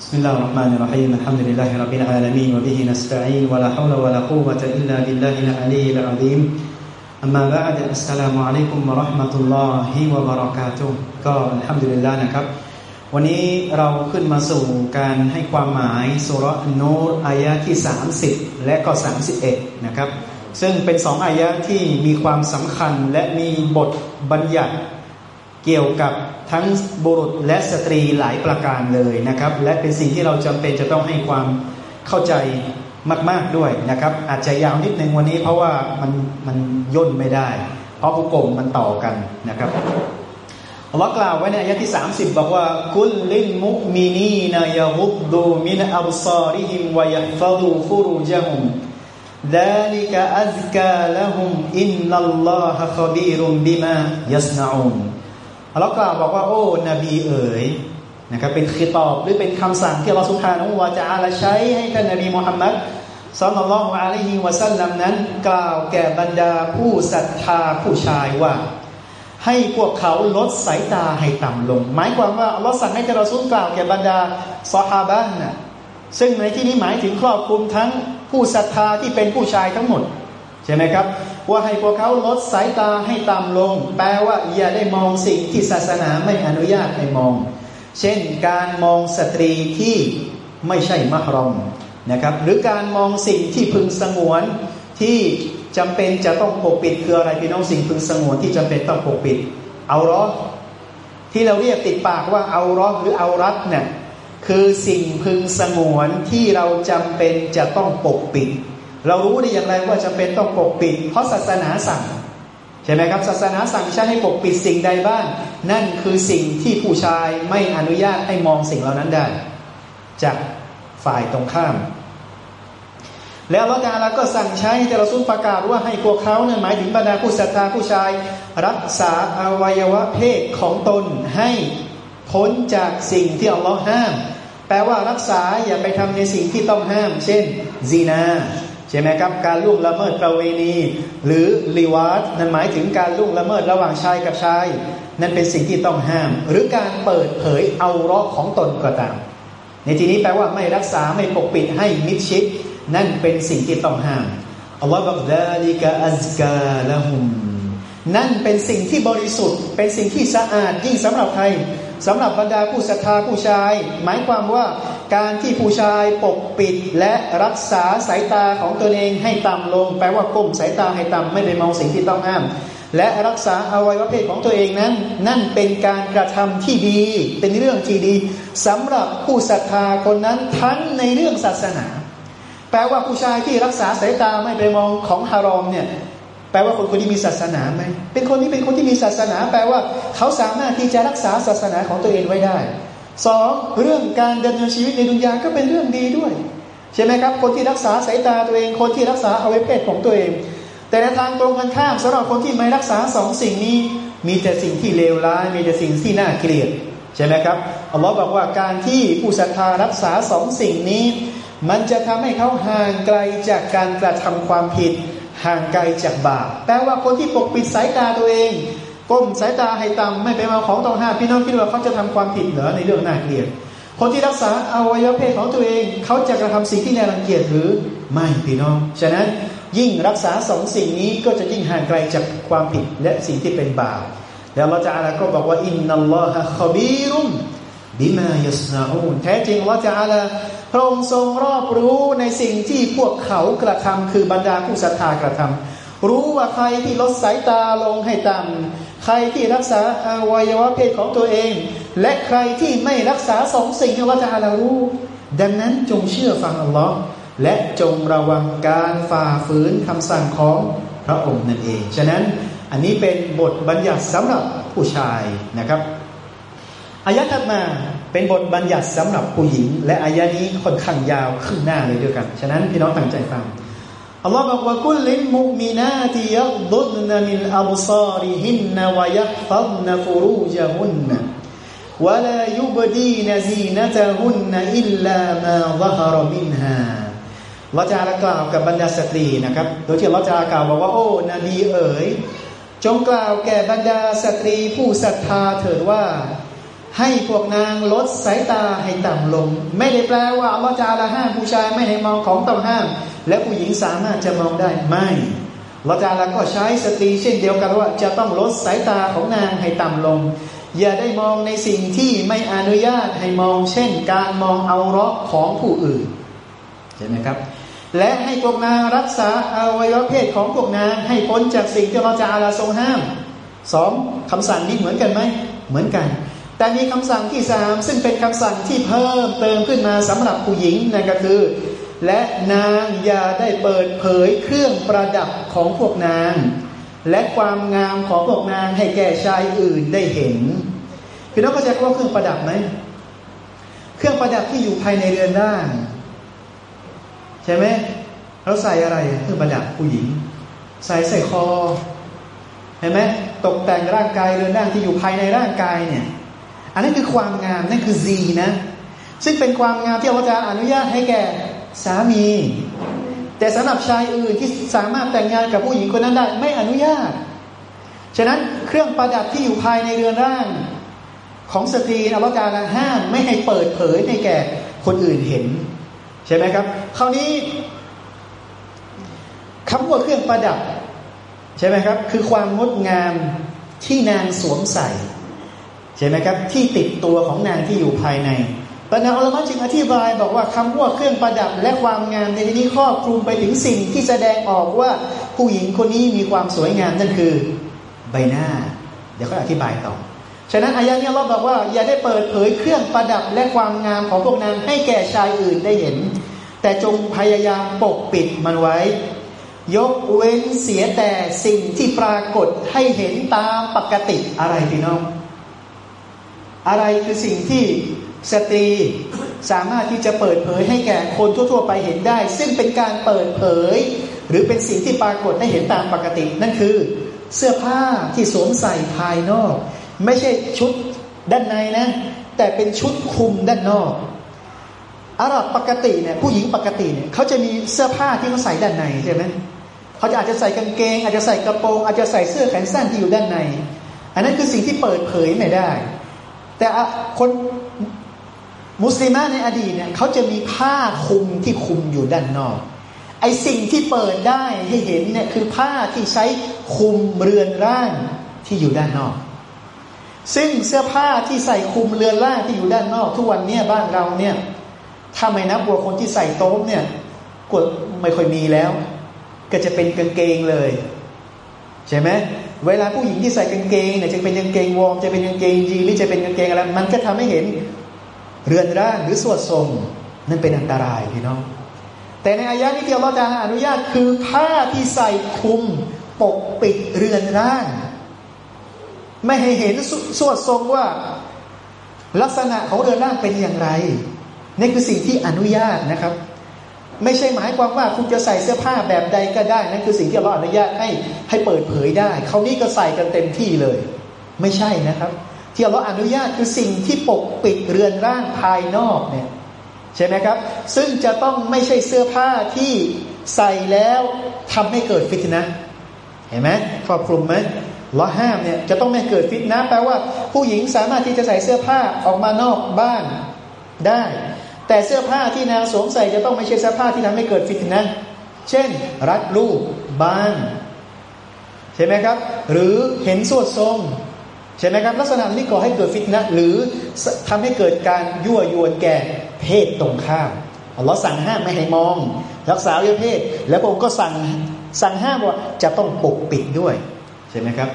بسم الله الرحمن الرحيم الحمد لله رب العالمين وبه نستعين ولا حول ولا قوة إلا بالله العلي العظيم أما بعد السلام عليكم ورحمة الله وبركاته ก็ الحمد لله นะครับ วันนี้เราขึ้นมาสู่การให้ความหมายสุรนูรอายะที่ 30 และก็ 31 นะครับ ซึ่งเป็นสองอายะที่มีความสำคัญและมีบทบัญญัติ เกี่ยวกับทั้งบุรุษและสตรีหลายประการเลยนะครับ และเป็นสิ่งที่เราจำเป็นจะต้องให้ความเข้าใจมาก ๆด้วยนะครับ อาจจะยาวนิดนึงวันนี้เพราะว่ามันมันย่นไม่ได้ เพราะผู้กลมมันต่อกันนะครับอัลลอฮ์กล่าวไว้ในอายะที่ 30 บอกว่ากุลลินมุมินีนายะฮุบดูมินอับซาริฮิมวยัฟดูฟุรูจฮุม ذلك أزكى لهم إن الله خبير بما يصنعون อัลลอฮ์กล่าวบอกว่าโอ้นบีเอ๋ยนะครับเป็นคิตอบหรือเป็นคำสั่งที่เราสุภานุวาจาละใช้ให้ท่านนบีมุฮัมมัดสัลลัลลอฮุอะลัยฮิวะสัลลัมนั้น กล่าวแก่บรรดาผู้ศรัทธาผู้ชายว่า ให้พวกเขาลดสายตาให้ต่ำลง หมายความว่าอัลลอฮ์สั่งให้ท่านรอซูลกล่าวแก่บรรดาซอฮาบะนะซึ่งในที่นี้หมายถึงครอบคลุมทั้งผู้ศรัทธาที่เป็นผู้ชายทั้งหมดใช่ไหมครับ ว่าให้พวกเขาลดสายตาให้ต่ำลง แปลว่าอย่าได้มองสิ่งที่ศาสนาไม่อนุญาตให้มอง เช่นการมองสตรีที่ไม่ใช่มหรอมนะครับ หรือการมองสิ่งที่พึงสงวนที่จำเป็นจะต้องปกปิดคืออะไรพี่น้องสิ่งพึงสงวนที่จำเป็นต้องปกปิด เอารอที่เราเรียกติดปากว่าเอารอหรือเอารัดเนี่ยคือสิ่งพึงสงวนที่เราจำเป็นจะต้องปกปิด เรารู้ได้อย่างไรว่าจะเป็นต้องปกปิด เพราะศาสนาสั่งใช่ไหมครับศาสนาสั่งใช้ให้ปกปิดสิ่งใดบ้าง นั่นคือสิ่งที่ผู้ชายไม่อนุญาตให้มองสิ่งเหล่านั้นได้ จากฝ่ายตรงข้าม แล้วละกาลก็สั่งใช้แต่เราสุนประกาศว่าให้พวกเขาเนี่ยหมายถึงบรรดาผู้ศรัทธาผู้ชาย รักษาอวัยวะเพศของตนให้พ้นจากสิ่งที่อัลลอฮ์ห้าม แปลว่ารักษาอย่าไปทำในสิ่งที่ต้องห้าม เช่นซีนา ใช่ไหมครับการล่วงละเมิดประเวณี หรือลีวาสนั่นหมายถึงการล่วงละเมิดระหว่างชายกับชาย นั่นเป็นสิ่งที่ต้องห้าม หรือการเปิดเผยเอารอของตนก็ตาม ในที่นี้แปลว่าไม่รักษาไม่ปกปิดให้มิดชิด นั่นเป็นสิ่งที่ต้องห้ามอัลลอฮฺบอกดาลิกะอัซกาละหุมนั่นเป็นสิ่งที่บริสุทธิ์ เป็นสิ่งที่สะอาดยิ่งสำหรับใคร สำหรับบรรดาผู้ศรัทธาผู้ชาย หมายความว่าการที่ผู้ชายปกปิดและรักษาสายตาของตนเองให้ต่ำลง แปลว่าก้มสายตาให้ต่ำไม่ได้มองสิ่งที่ต้องห้าม และรักษาอวัยวะเพศของตัวเองนั้น นั่นเป็นการกระทำที่ดี เป็นเรื่องที่ดีสำหรับผู้ศรัทธาคนนั้นทั้งในเรื่องศาสนา แปลว่าผู้ชายที่รักษาสายตาไม่ไปมองของฮารอมเนี่ย ลว่าคนคนนี้มีศาสนาไหมเป็นคนที่เป็นคนที่มีศาสนา แปลว่า เขาสามารถที่จะรักษาศาสนาของตัวเองไว้ได้สองเรื่องการดำเนินชีวิตในดุนยาก็เป็นเรื่องดีด้วย ใช่ไหมครับ คนที่รักษาสายตาตัวเอง คนที่รักษาอวัยวะเพศของตัวเอง แต่ในทางตรงกันข้ามสำหรับคนที่ไม่รักษาสองสิ่งนี้ มีแต่สิ่งที่เลวร้าย มีแต่สิ่งที่น่าเกลียดใช่ไหมครับอัลลอฮ์บอกว่าการที่ผู้ศรัทธารักษาสองสิ่งนี้ มันจะทำให้เขาห่างไกลจากการกระทำความผิด ห่างไกลจากบาปแปลว่าคนที่ปกปิดสายตาตัวเอง ก้มสายตาให้ต่ำไม่ไปมาของต้องห้ามพี่น้องคิดว่าเขาจะทำความผิดเหรอในเรื่องน่าเกลียด คนที่รักษาอวัยวะเพศของตัวเอง เขาจะกระทำสิ่งที่น่ารังเกียจหรือไม่พี่น้อง ฉะนั้นยิ่งรักษาสองสิ่งนี้ก็จะยิ่งห่างไกลจากความผิดและสิ่งที่เป็นบาปแล้วเราจะอะไรก็บอกว่าอินนัลลอฮะขบีรุมบิมายัสนาอูนแท้จริงว่าจะอะไร พระองค์ทรงรอบรู้ในสิ่งที่พวกเขากระทำคือบรรดาผู้ศรัทธากระทำรู้ว่าใครที่ลดสายตาลงให้ต่ำใครที่รักษาอวัยวะเพศของตัวเอง และใครที่ไม่รักษาสองสิ่งที่เราจะรู้ ดังนั้นจงเชื่อฟังอัลลอฮ์และจงระวังการฝ่าฝืนคำสั่งของพระองค์นั่นเอง ฉะนั้นอันนี้เป็นบทบัญญัติสำหรับผู้ชายนะครับอายะถัดมา เป็นบทบัญญัติสำหรับผู้หญิง และอายะนี้ค่อนข้างยาวขึ้นหน้าเลยด้วยกัน ฉะนั้นพี่น้องตั้งใจฟังอัลลอฮ์บอกว่ากุลิมุมินาติยัดุนนมินอัลซาริหินนวยักฟัดนฟูรูจฮุนนวลายุบดีนซีนตะฮุนอิลลามาซฮรมินฮาเราจะกล่าวกับบรรดาสตรีนะครับ โดยที่เราจะกล่าวบอกว่าโอ้นบีเอ๋ยจงกล่าวแก่บรรดาสตรีผู้ศรัทธาเถิดว่า ให้พวกนางลดสายตาให้ต่ำลง ไม่ได้แปลว่าอัลลอฮฺจะละห้ามผู้ชายไม่ให้มองของต้องห้าม และผู้หญิงสามารถจะมองได้ไม่ละจาละก็ใช้สตรีเช่นเดียวกันว่า จะต้องลดสายตาของนางให้ต่ำลง อย่าได้มองในสิ่งที่ไม่อนุญาตให้มอง เช่น การมองเอาเราะของผู้อื่นเห็นไหมครับ และให้พวกนางรักษาอวัยวะเพศของพวกนางให้พ้นจากสิ่งที่เราจะอาลาทรงห้ามสองคำสั่งนี้เหมือนกันไหมเหมือนกัน แต่มีคำสั่งที่สามซึ่งเป็นคำสั่งที่เพิ่มเติมขึ้นมาสำหรับผู้หญิงนั่นก็คือ และนางอย่าได้เปิดเผยเครื่องประดับของพวกนาง และความงามของพวกนางให้แก่ชายอื่นได้เห็นพี่น้องเข้าใจว่าเครื่องประดับไหมเครื่องประดับที่อยู่ภายในเรือนร่างใช่ไหมเราใส่อะไรเครื่องประดับผู้หญิง ใส่ใส่คอเห็นไหมตกแต่งร่างกายเรือนร่างที่อยู่ภายในร่างกายเนี่ย อันนั้นคือความงามนั่นคือซีนะ ซึ่งเป็นความงามที่อัลลอฮฺอนุญาตให้แก่สามี แต่สำหรับชายอื่นที่สามารถแต่งงานกับผู้หญิงคนนั้นได้ไม่อนุญาต ฉะนั้นเครื่องประดับที่อยู่ภายในเรือนร่าง ของสตรีอัลลอฮฺห้ามไม่ให้เปิดเผยให้แก่คนอื่นเห็น ใช่ไหมครับ คราวนี้คำว่าเครื่องประดับ ใช่ไหมครับ คือความงดงามที่นางสวมใส่ ใช่ไหมครับ ที่ติดตัวของนางที่อยู่ภายในปนาอัลลอฮ์จึงอธิบายบอกว่าคำว่าเครื่องประดับและความงามในที่นี้ครอบคลุมไปถึงสิ่งที่แสดงออกว่าผู้หญิงคนนี้มีความสวยงามนั่นคือใบหน้า เดี๋ยวก็อธิบายต่อ ฉะนั้นอายะนี้เราบอกว่าอย่าได้เปิดเผยเครื่องประดับและความงามของพวกนางให้แก่ชายอื่นได้เห็น แต่จงพยายามปกปิดมันไว้ ยกเว้นเสียแต่สิ่งที่ปรากฏให้เห็นตามปกติอะไรพี่น้อง อะไรคือสิ่งที่สตรีสามารถที่จะเปิดเผยให้แก่คนทั่ว ๆ ไปเห็นได้ ซึ่งเป็นการเปิดเผย หรือเป็นสิ่งที่ปรากฏให้เห็นตามปกติ นั่นคือเสื้อผ้าที่สวมใส่ภายนอก ไม่ใช่ชุดด้านในนะ แต่เป็นชุดคลุมด้านนอกอาหรับปกติเนี่ยผู้หญิงปกติเนี่ยเขาจะมีเสื้อผ้าที่เขาใส่ด้านในใช่ไหมเขาจะอาจจะใส่กางเกง อาจจะใส่กระโปรงอาจจะใส่เสื้อแขนสั้นที่อยู่ด้านใน อันนั้นคือสิ่งที่เปิดเผยไม่ได้ แต่คนมุสลิมในอดีตเนี่ยเขาจะมีผ้าคลุมที่คลุมอยู่ด้านนอก ไอสิ่งที่เปิดได้ให้เห็นเนี่ยคือผ้าที่ใช้คลุมเรือนร่างที่อยู่ด้านนอก ซึ่งเสื้อผ้าที่ใส่คลุมเรือนร่างที่อยู่ด้านนอก ทุกวันนี้บ้านเราเนี่ยถ้าไม่นับวัวคนที่ใส่โต๊ะเนี่ยกดไม่ค่อยมีแล้ว ก็จะเป็นกางเกงเลย ใช่ไหม เวลาผู้หญิงที่ใส่กางเกงเนี่ยจะเป็นกางเกงวอร์มจะเป็นกางเกงยีนหรือจะเป็นกางเกงอะไรมันก็ทำให้เห็นเรือนร่างหรือสวดทรงนั่นเป็นอันตรายพี่น้องแต่ในอายะนี้ที่อัลลอฮฺจะอนุญาตคือผ้าที่ใส่คลุมปกปิดเรือนร่าง ไม่ให้เห็นสวดทรงว่า ลักษณะของเรือนร่างเป็นอย่างไรนี่คือสิ่งที่อนุญาตนะครับ ไม่ใช่หมายความว่าคุณจะใส่เสื้อผ้าแบบใดก็ได้นั่นคือสิ่งที่เราอนุญาตให้ให้เปิดเผยได้เขานี้ก็ใส่กันเต็มที่เลย ไม่ใช่นะครับ ที่เราอนุญาตคือสิ่งที่ปกปิดเรือนร่างภายนอกเนี่ยใช่ไหมครับ ซึ่งจะต้องไม่ใช่เสื้อผ้าที่ใส่แล้วทำให้เกิดฟิตนะเห็นไหมครอบคลุมไหมล้อห้ามเนี่ยจะต้องไม่เกิดฟิตนะแปลว่าผู้หญิงสามารถที่จะใส่เสื้อผ้าออกมานอกบ้านได้ แต่เสื้อผ้าที่นางสวมใส่จะต้องไม่ใช่เสื้อผ้าที่ทำให้เกิดฟิตนะ เช่น รัดรูปบานใช่ไหมครับ หรือเห็นสวดทรงใช่ไหมครับ ลักษณะนี้ก่อให้เกิดฟิตนะ หรือทำให้เกิดการยั่วยวนแก่เพศตรงข้ามอัลลอฮ์สั่งห้ามไม่ให้มอง รักษาเพศ แล้วพระองค์ก็สั่งสั่งห้ามว่าจะต้องปกปิดด้วยใช่ไหมครับ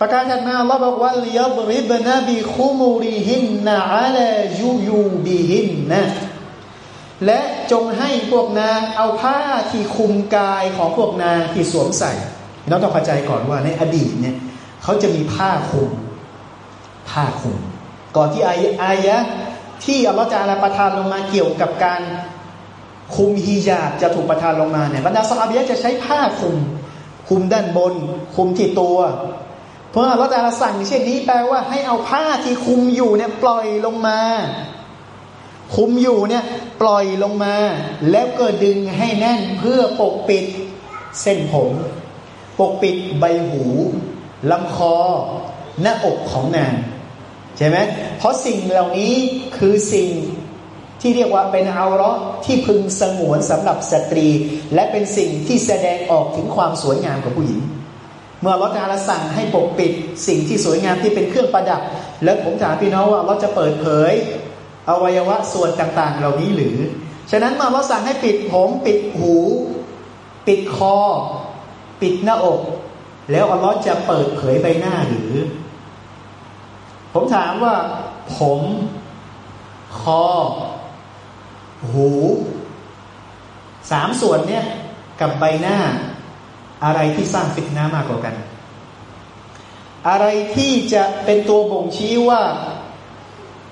ประการถัดมาเราบอกว่าลิยบริบนาบีคุมูริหินนาอัลยูยูบีหินนะ และจงให้พวกนางเอาผ้าที่คุมกายของพวกนางที่สวมใส่น้องต้องเข้าใจก่อนว่าในอดีตเนี่ยเขาจะมีผ้าคุม ผ้าคุม ก่อนที่อายอายะที่อัลลอฮฺจะอาประทานลงมาเกี่ยวกับการคุมฮิญาบจะถูกประทานลงมาเนี่ยบรรดาสาบีจะใช้ผ้าคุม คุมด้านบน คุมที่ตัว เพราะอัลลอฮฺจะสั่งเช่นนี้แปลว่าให้เอาผ้าที่คุมอยู่เนี่ยปล่อยลงมา คุมอยู่เนี่ย ปล่อยลงมา แล้วก็ดึงให้แน่นเพื่อปกปิดเส้นผม ปกปิดใบหูลำคอ หน้าอกของนางใช่ไหมเพราะสิ่งเหล่านี้คือสิ่งที่เรียกว่าเป็นอาระที่พึงสงวนสำหรับสตรี และเป็นสิ่งที่แสดงออกถึงความสวยงามของผู้หญิง เมื่อเราจะสั่งให้ปกปิดสิ่งที่สวยงามที่เป็นเครื่องประดับ แล้วผมถามพี่น้องว่าเราจะเปิดเผย อวัยวะส่วนต่าง ๆ เหล่านี้หรือ ฉะนั้นมาเราสั่งให้ปิดผมปิดหู ปิดคอ ปิดหน้าอก แล้วอัลลอฮ์จะเปิดเผยใบหน้าหรือ ผมถามว่า ผม คอ หูสามส่วนเนี่ยกับใบหน้า อะไรที่สร้างฟิตนามากกว่ากัน อะไรที่จะเป็นตัวบ่งชี้ว่า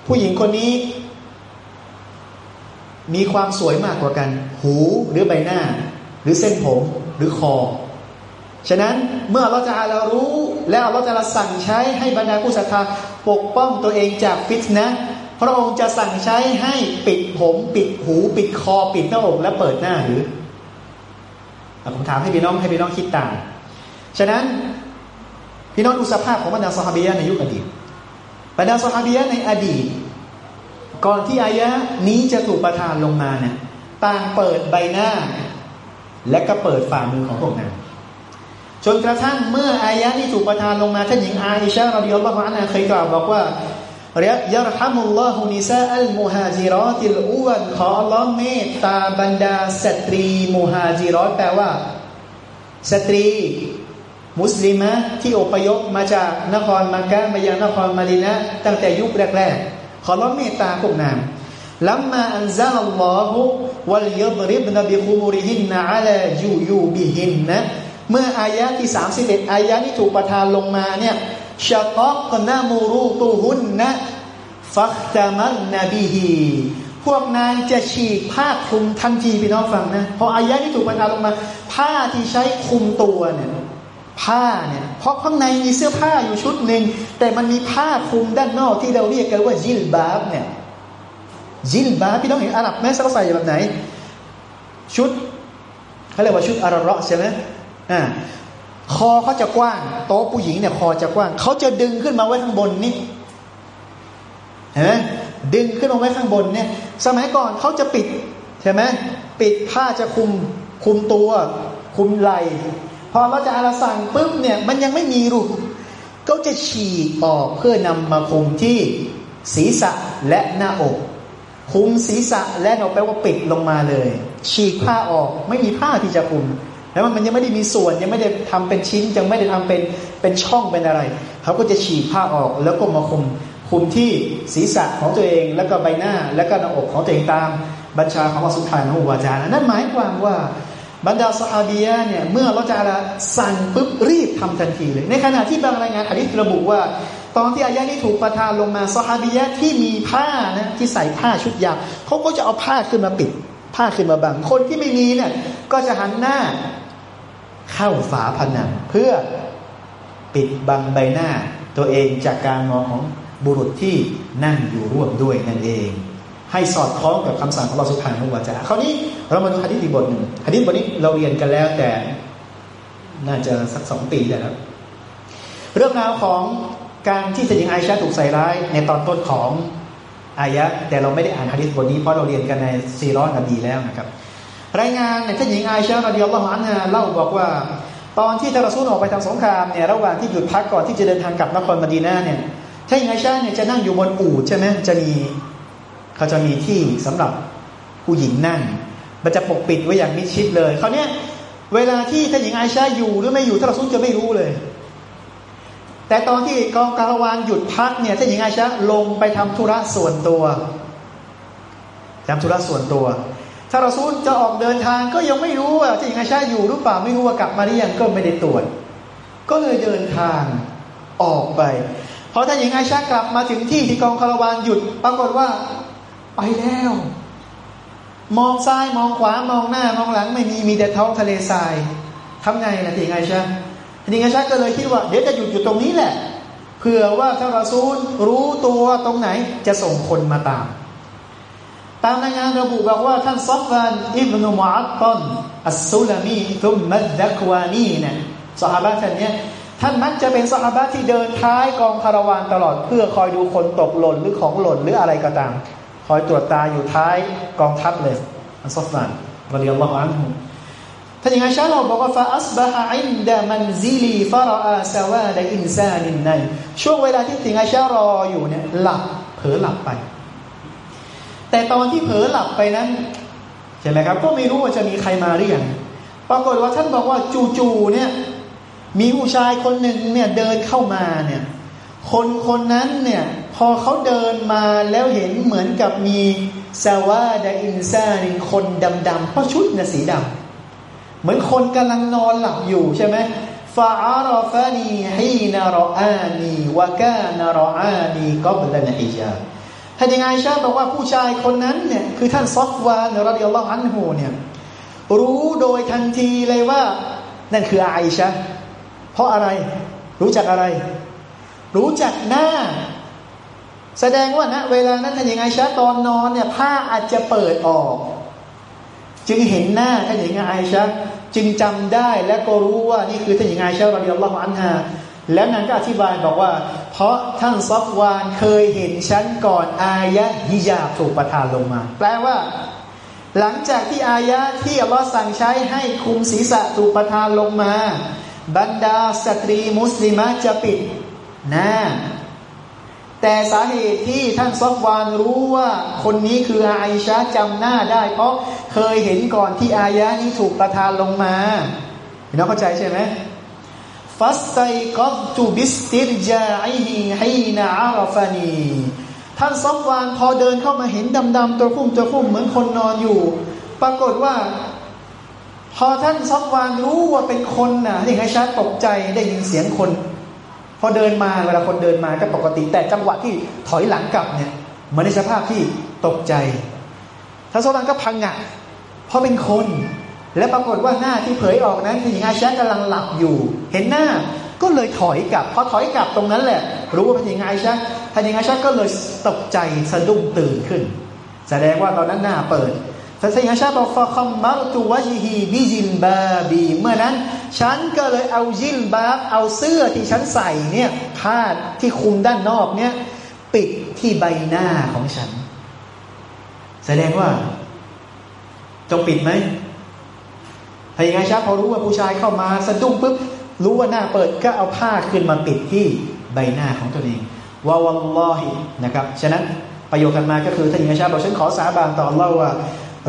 ผู้หญิงคนนี้ มีความสวยมากกว่ากัน หูหรือใบหน้า หรือเส้นผมหรือคอ ฉะนั้นเมื่อเราจะเรารู้ แล้วเราจะสั่งใช้ให้บรรดาผู้ศรัทธาปกป้องตัวเองจากฟิตนะพระองค์จะสั่งใช้ให้ปิดผม ปิดหู ปิดคอ ปิดหน้าอกและเปิดหน้าหรือผมถามให้พี่น้องให้พี่น้องคิดตามฉะนั้นพี่น้องดูสภาพของบรรดาสฮาบียะในยุคอดีตบรรดาสฮาบียะในอดีต ก่อนที่อายะนี้จะถูกประทานลงมาเนี่ยต่างเปิดใบหน้า และก็เปิดฝ่ามือของพวกนั้นจนกระทั่งเมื่ออายะนี้ถูกประทานลงมาท่านหญิงอาอิชาเราดีอัลลอฮฺอันนาเคยกล่าวบอกว่าเรียกยรฮัมุลลอฮุนิซาอัลมุฮาจิรอติลอวนขออัลลอฮ์เมตตาบรรดาสตรีมุฮาจิรอตแปลว่า สตรีมุสลิมะที่อพยพมาจากนครมักกะมายังนครมาดินะตั้งแต่ยุคแรกๆ ขอร้องเมตตาพวกนางلما أنزل الله وليضربن بخمرهن على جيوبهنเมื่ออายะที่สามสิบเอ็ดอายะที่ถูกประทานลงมาเนี่ยشققن مروطهن فاختمرن بهพวกนางจะฉีกผ้าคลุมทันทีพี่น้องฟังนะพออายะที่ถูกประทานลงมา ผ้าที่ใช้คลุมตัวเนี่ย ผ้าเนี่ยเพราะข้างในมีเสื้อผ้าอยู่ชุดหนึ่งแต่มันมีผ้าคลุมด้านนอกที่เราเรียกกันว่าจิลบาบเนี่ยจิลบาบพี่ต้องเห็นอาหรับแม่เขาใส่แบบไหน ชุดเขาเรียกว่าชุดอาระใช่ไหมอ่าคอเขาจะกว้าง โต๊ะผู้หญิงเนี่ยคอจะกว้างเขาจะดึงขึ้นมาไว้ข้างบนนี่เห็นไหมดึงขึ้นมาไว้ข้างบนเนี่ยสมัยก่อนเขาจะปิดใช่ไหมปิดผ้าจะคุมคุมตัว คุมไหล อเราจะอาสั่งปุ๊บเนี่ยมันยังไม่มีรูก็จะฉีกออกเพื่อนำมาคุมที่ศีรษะและหน้าอกคุมศีรษะและเราแปลว่าปิดลงมาเลย ฉีกผ้าออกไม่มีผ้าที่จะคุม แล้วมันยังไม่ได้มีส่วนยังไม่ได้ทำเป็นชิ้นยังไม่ได้ทำเป็นเป็นช่องเป็นอะไรเขาก็จะฉีกผ้าออกแล้วก็มาคุมคุมที่ศีรษะของตัวเองแล้วก็ใบหน้าแล้วก็หน้าอกของตัวเองตามบัญชาของอัลสุภานะฮูวาจานั่นหมายความว่า บรรดาสฮาบียะเนี่ยเมื่อเราจะละสั่งปุ๊บรีบทำทันทีเลย ในขณะที่บางรายงานอดิษระบุว่า ตอนที่อายะนี้ถูกประทานลงมาสฮาบียะที่มีผ้านะที่ใส่ผ้าชุดยาวเขาก็จะเอาผ้าขึ้นมาปิด ผ้าขึ้นมาบังคนที่ไม่มีเนี่ยก็จะหันหน้าเข้าฝาผนังเพื่อปิดบังใบหน้า ตัวเองจากการมองของบุรุษที่นั่งอยู่ร่วมด้วยนั่นเอง ให้สอดคล้องกับคำสั่งของเราสุภาพนุวาจาคราวนี้เรามาดูฮะดิษอีกบทหนึ่งฮะดิษบทนี้เราเรียนกันแล้วแต่น่าจะสักสองปีแล้ว เรื่องราวของการที่จะยิงไอชาถูกใส่ร้ายในตอนต้นของอายะแต่เราไม่ได้อ่านฮะดิษบทนี้เพราะเราเรียนกันในซีร้อนนบีแล้วนะครับ รายงานในท่านหญิงไอชาเราเดียวเราหันเล่าบอกว่า ตอนที่ทารซูลออกไปทำสงครามเนี่ยระหว่างที่หยุดพักก่อนที่จะเดินทางกลับนครมดีนาเนี่ยท่านหญิงไอชาเนี่ยจะนั่งอยู่บนอู่ใช่ไหมจะมี เขาจะมีที่สำหรับผู้หญิงนั่ง มันจะปกปิดไว้อย่างมิชิดเลยเขาเนี้ยเวลาที่ท่านหญิงไอชาอยู่หรือไม่อยู่ท่านราซุนจะไม่รู้เลย แต่ตอนที่กองการวานหยุดพักเนี่ยท่านหญิงไอชาลงไปทำธุระส่วนตัวทำธุระส่วนตัว ถ้าราซุนจะออกเดินทางก็ยังไม่รู้ว่าท่านหญิงไอชาอยู่หรือเปล่าไม่รู้ว่ากลับมาหรือยังก็ไม่ได้ตรวจ ก็เลยเดินทางออกไปพอท่านหญิงไอชากลับมาถึงที่ที่กองคารวานหยุด ปรากฏว่า ไปแล้ว มองซ้ายมองขวามองหน้ามองหลัง ไม่มีมีแต่ท้องทะเลทรายทำไงล่ะทีไงชาทีไงชาก็เลยคิดว่า เดี๋ยวจะหยุดอยู่ตรงนี้แหละเผื่อว่าถ้าราซูลรู้ตัวตรงไหนจะส่งคนมาตาม ตามรายงานระบุบอกว่าท่านซัฟฟานอิบนุมุอัตตันอัสซุลามีทุมมัดดักวานีเนี่ยสหายท่านเนี้ยท่านมักจะเป็นสหบาที่เดินท้ายกองคาราวานตลอด เพื่อคอยดูคนตกหล่นหรือของหล่นหรืออะไรก็ตาม คอยตรวจตาอยู่ท้ายกองทัพเลยอัลซอฟานรดิยัลลอฮุอันฮุท่านยังไงชาเราบอกว่าฟาอัสบะฮะอินดามันซิลีฟาราอาสวาดอินซานินในช่วงเวลาที่สิงไอชารออยู่เนี่ยหลับเผลอหลับไป แต่ตอนที่เผลอหลับไปนั้นใช่ไหมครับ ก็ไม่รู้ว่าจะมีใครมาหรือยังปรากฏว่าท่านบอกว่าจู่ๆเนี่ย มีผู้ชายคนหนึ่งเนี่ยเดินเข้ามาเนี่ย คนคนนั้นเนี่ย พอเขาเดินมาแล้วเห็นเหมือนกับมีซาวาดาอินซานินคนดำๆเพราะชุดน่ะสีดำเหมือนคนกำลังนอนหลับอยู่ใช่ไหมฟาอารฟานีฮีนารออานีวากานารออานีก็เป็นละอิจาท่านยังไงชาบอกว่าผู้ชายคนนั้นเนี่ยคือท่านซอฟวานรดิยัลลอฮอันฮูเนี่ยรู้โดยทันทีเลยว่า นั่นคือไอชาเพราะอะไรรู้จักอะไร รู้จักหน้า แสดงว่าณเวลานั้นท่านยังไงชาตอนนอนเนี่ยผ้าอาจจะเปิดออก จึงเห็นหน้าท่านยังไงชาจึงจำได้และก็รู้ว่านี่คือท่านยังไงชาเราเดียวเราอันฮาแล้วนางก็อธิบายบอกว่า เพราะท่านซอฟวานเคยเห็นฉันก่อนอายะฮิญาถูกประทานลงมา แปลว่า หลังจากที่อายะที่อัลลอฮ์สั่งใช้ให้คุมศีรษะถูกประทานลงมา บรรดาสตรีมุสลิมะจะปิดหน้า แต่สาเหตุที่ท่านซอฟวานรู้ว่าคนนี้คืออาอิชาจำหน้าได้ เพราะเคยเห็นก่อนที่อายะนี้ถูกประทานลงมาพี่น้องเข้าใจใช่ไหมفاستيقظت باسترجاعه حين عرفنيท่านซอฟวานพอเดินเข้ามาเห็นดำๆตัวคุ้มตัวคุ้มเหมือนคนนอนอยู่ ปรากฏว่า พอท่านซอฟวานรู้ว่าเป็นคนนะ่ะอย่ไงชัดตกใจได้ยินเสียงคน พอเดินมาเวลาคนเดินมาก็ปกติ แต่จังหวะที่ถอยหลังกลับเนี่ยมันในสภาพที่ตกใจท่านซอฟวานก็พังงะเพราะเป็นคน และปรากฏว่าหน้าที่เผยออกนั้นคือหญิงอาชักำลังหลับอยู่ เห็นหน้าก็เลยถอยกลับพอถอยกลับตรงนั้นแหละ รู้ว่าเป็นหญิงอาชักท่านหญิงอาชักก็เลยตกใจสะดุ้งตื่นขึ้น แสดงว่าตอนนั้นหน้าเปิด ท่านสัยชาบอกฟะคัมมารตุวะจิฮีบิจิลบาบี เมื่อนั้น ฉันก็เลยเอาจิลบาบเอาเสื้อที่ฉันใส่เนี่ยผ้าที่คุมด้านนอกเนี่ยปิดที่ใบหน้าของฉัน แสดงว่าจงปิดไหมพยายชาพอรู้ว่าผู้ชายเข้ามาสะดุ้งปุ๊บรู้ว่าหน้าเปิดก็เอาผ้าขึ้นมาปิดที่ใบหน้าของตัวเองวาวัลลอฮินะครับฉะนั้นประโยคกันมาก็คือท่านอิมชาบอกฉันขอสาบานต่อเล่าว่า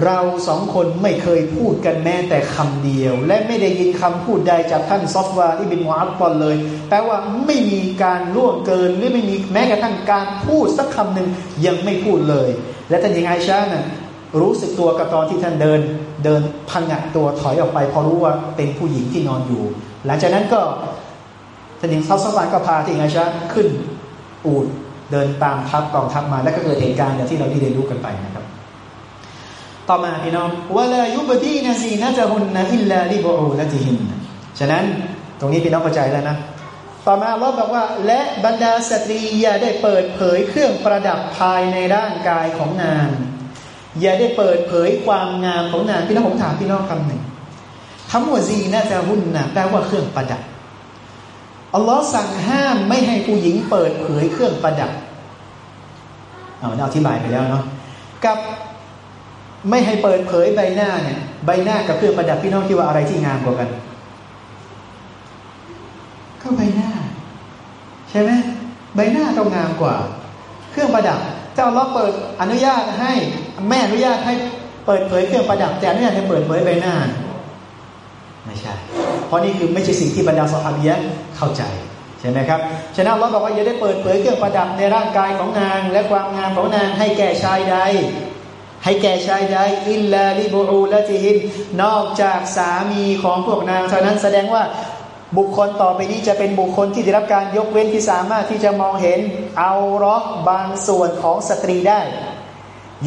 เราสองคนไม่เคยพูดกันแม้แต่คำเดียว และไม่ได้ยินคำพูดใดจากท่านซอฟวาที่เป็นมุอัลตอนเลย แปลว่าไม่มีการล่วงเกินหรือไม่มีแม้กระทั่งการพูดสักคำหนึ่งยังไม่พูดเลย และท่านยิงไอชาน่ะรู้สึกตัวกับตอนที่ท่านเดิน เดินพังงะตัวถอยออกไปพอรู้ว่าเป็นผู้หญิงที่นอนอยู่ หลังจากนั้นก็ท่านยิงซอฟวาก็พาที่ไอชาขึ้นอูดเดินตามทัพกองทัพมาแล้วก็เกิดเหตุการณ์อย่างที่เราได้เรียนรู้กันไปนะครับ ต่อมาพี่น้องวลายุบดีนะซีนะจะหุนนะอิลลาลิบูละติหินฉะนั้นตรงนี้พี่น้องเข้าใจแล้วนะ ต่อมาเราบอกว่า และบรรดาสตรีอย่าได้เปิดเผยเครื่องประดับภายในร่างกายของนางอย่าได้เปิดเผยความงามของนางพี่น้องผมถามพี่น้องคำหนึ่งคำว่าซีนะจะหุนนะแปลว่าเครื่องประดับอัลลอฮ์สั่งห้ามไม่ให้ผู้หญิงเปิดเผยเครื่องประดับเอาอธิบายไปแล้วเนาะกับ ไม่ให้เปิดเผยใบหน้าเนี่ย ใบหน้ากับเครื่องประดับพี่น้องคิดว่าอะไรที่งามกว่ากันก็ใบหน้า ใช่ไหมใบหน้าต้องงามกว่า เครื่องประดับเจ้าล็อกเปิดอนุญาตให้แม่อนุญาตให้เปิดเผยเครื่องประดับ แต่อนุญาตให้เปิดเผยใบหน้า ไม่ใช่ เพราะนี่คือไม่ใช่สิ่งที่บรรดาสฮาบียะเข้าใจใช่ไหมครับ ฉะนั้นเราบอกว่าอย่าได้เปิดเผยเครื่องประดับในร่างกายของนาง และความงามของนางให้แก่ชายใด ให้แก่ชายใดอิลลาลิบูอูละติฮินนอกจากสามีของพวกนางเท่านั้นแสดงว่าบุคคลต่อไปนี้จะเป็นบุคคลที่ได้รับการยกเว้นที่สามารถที่จะมองเห็นเอารอบางส่วนของสตรีได้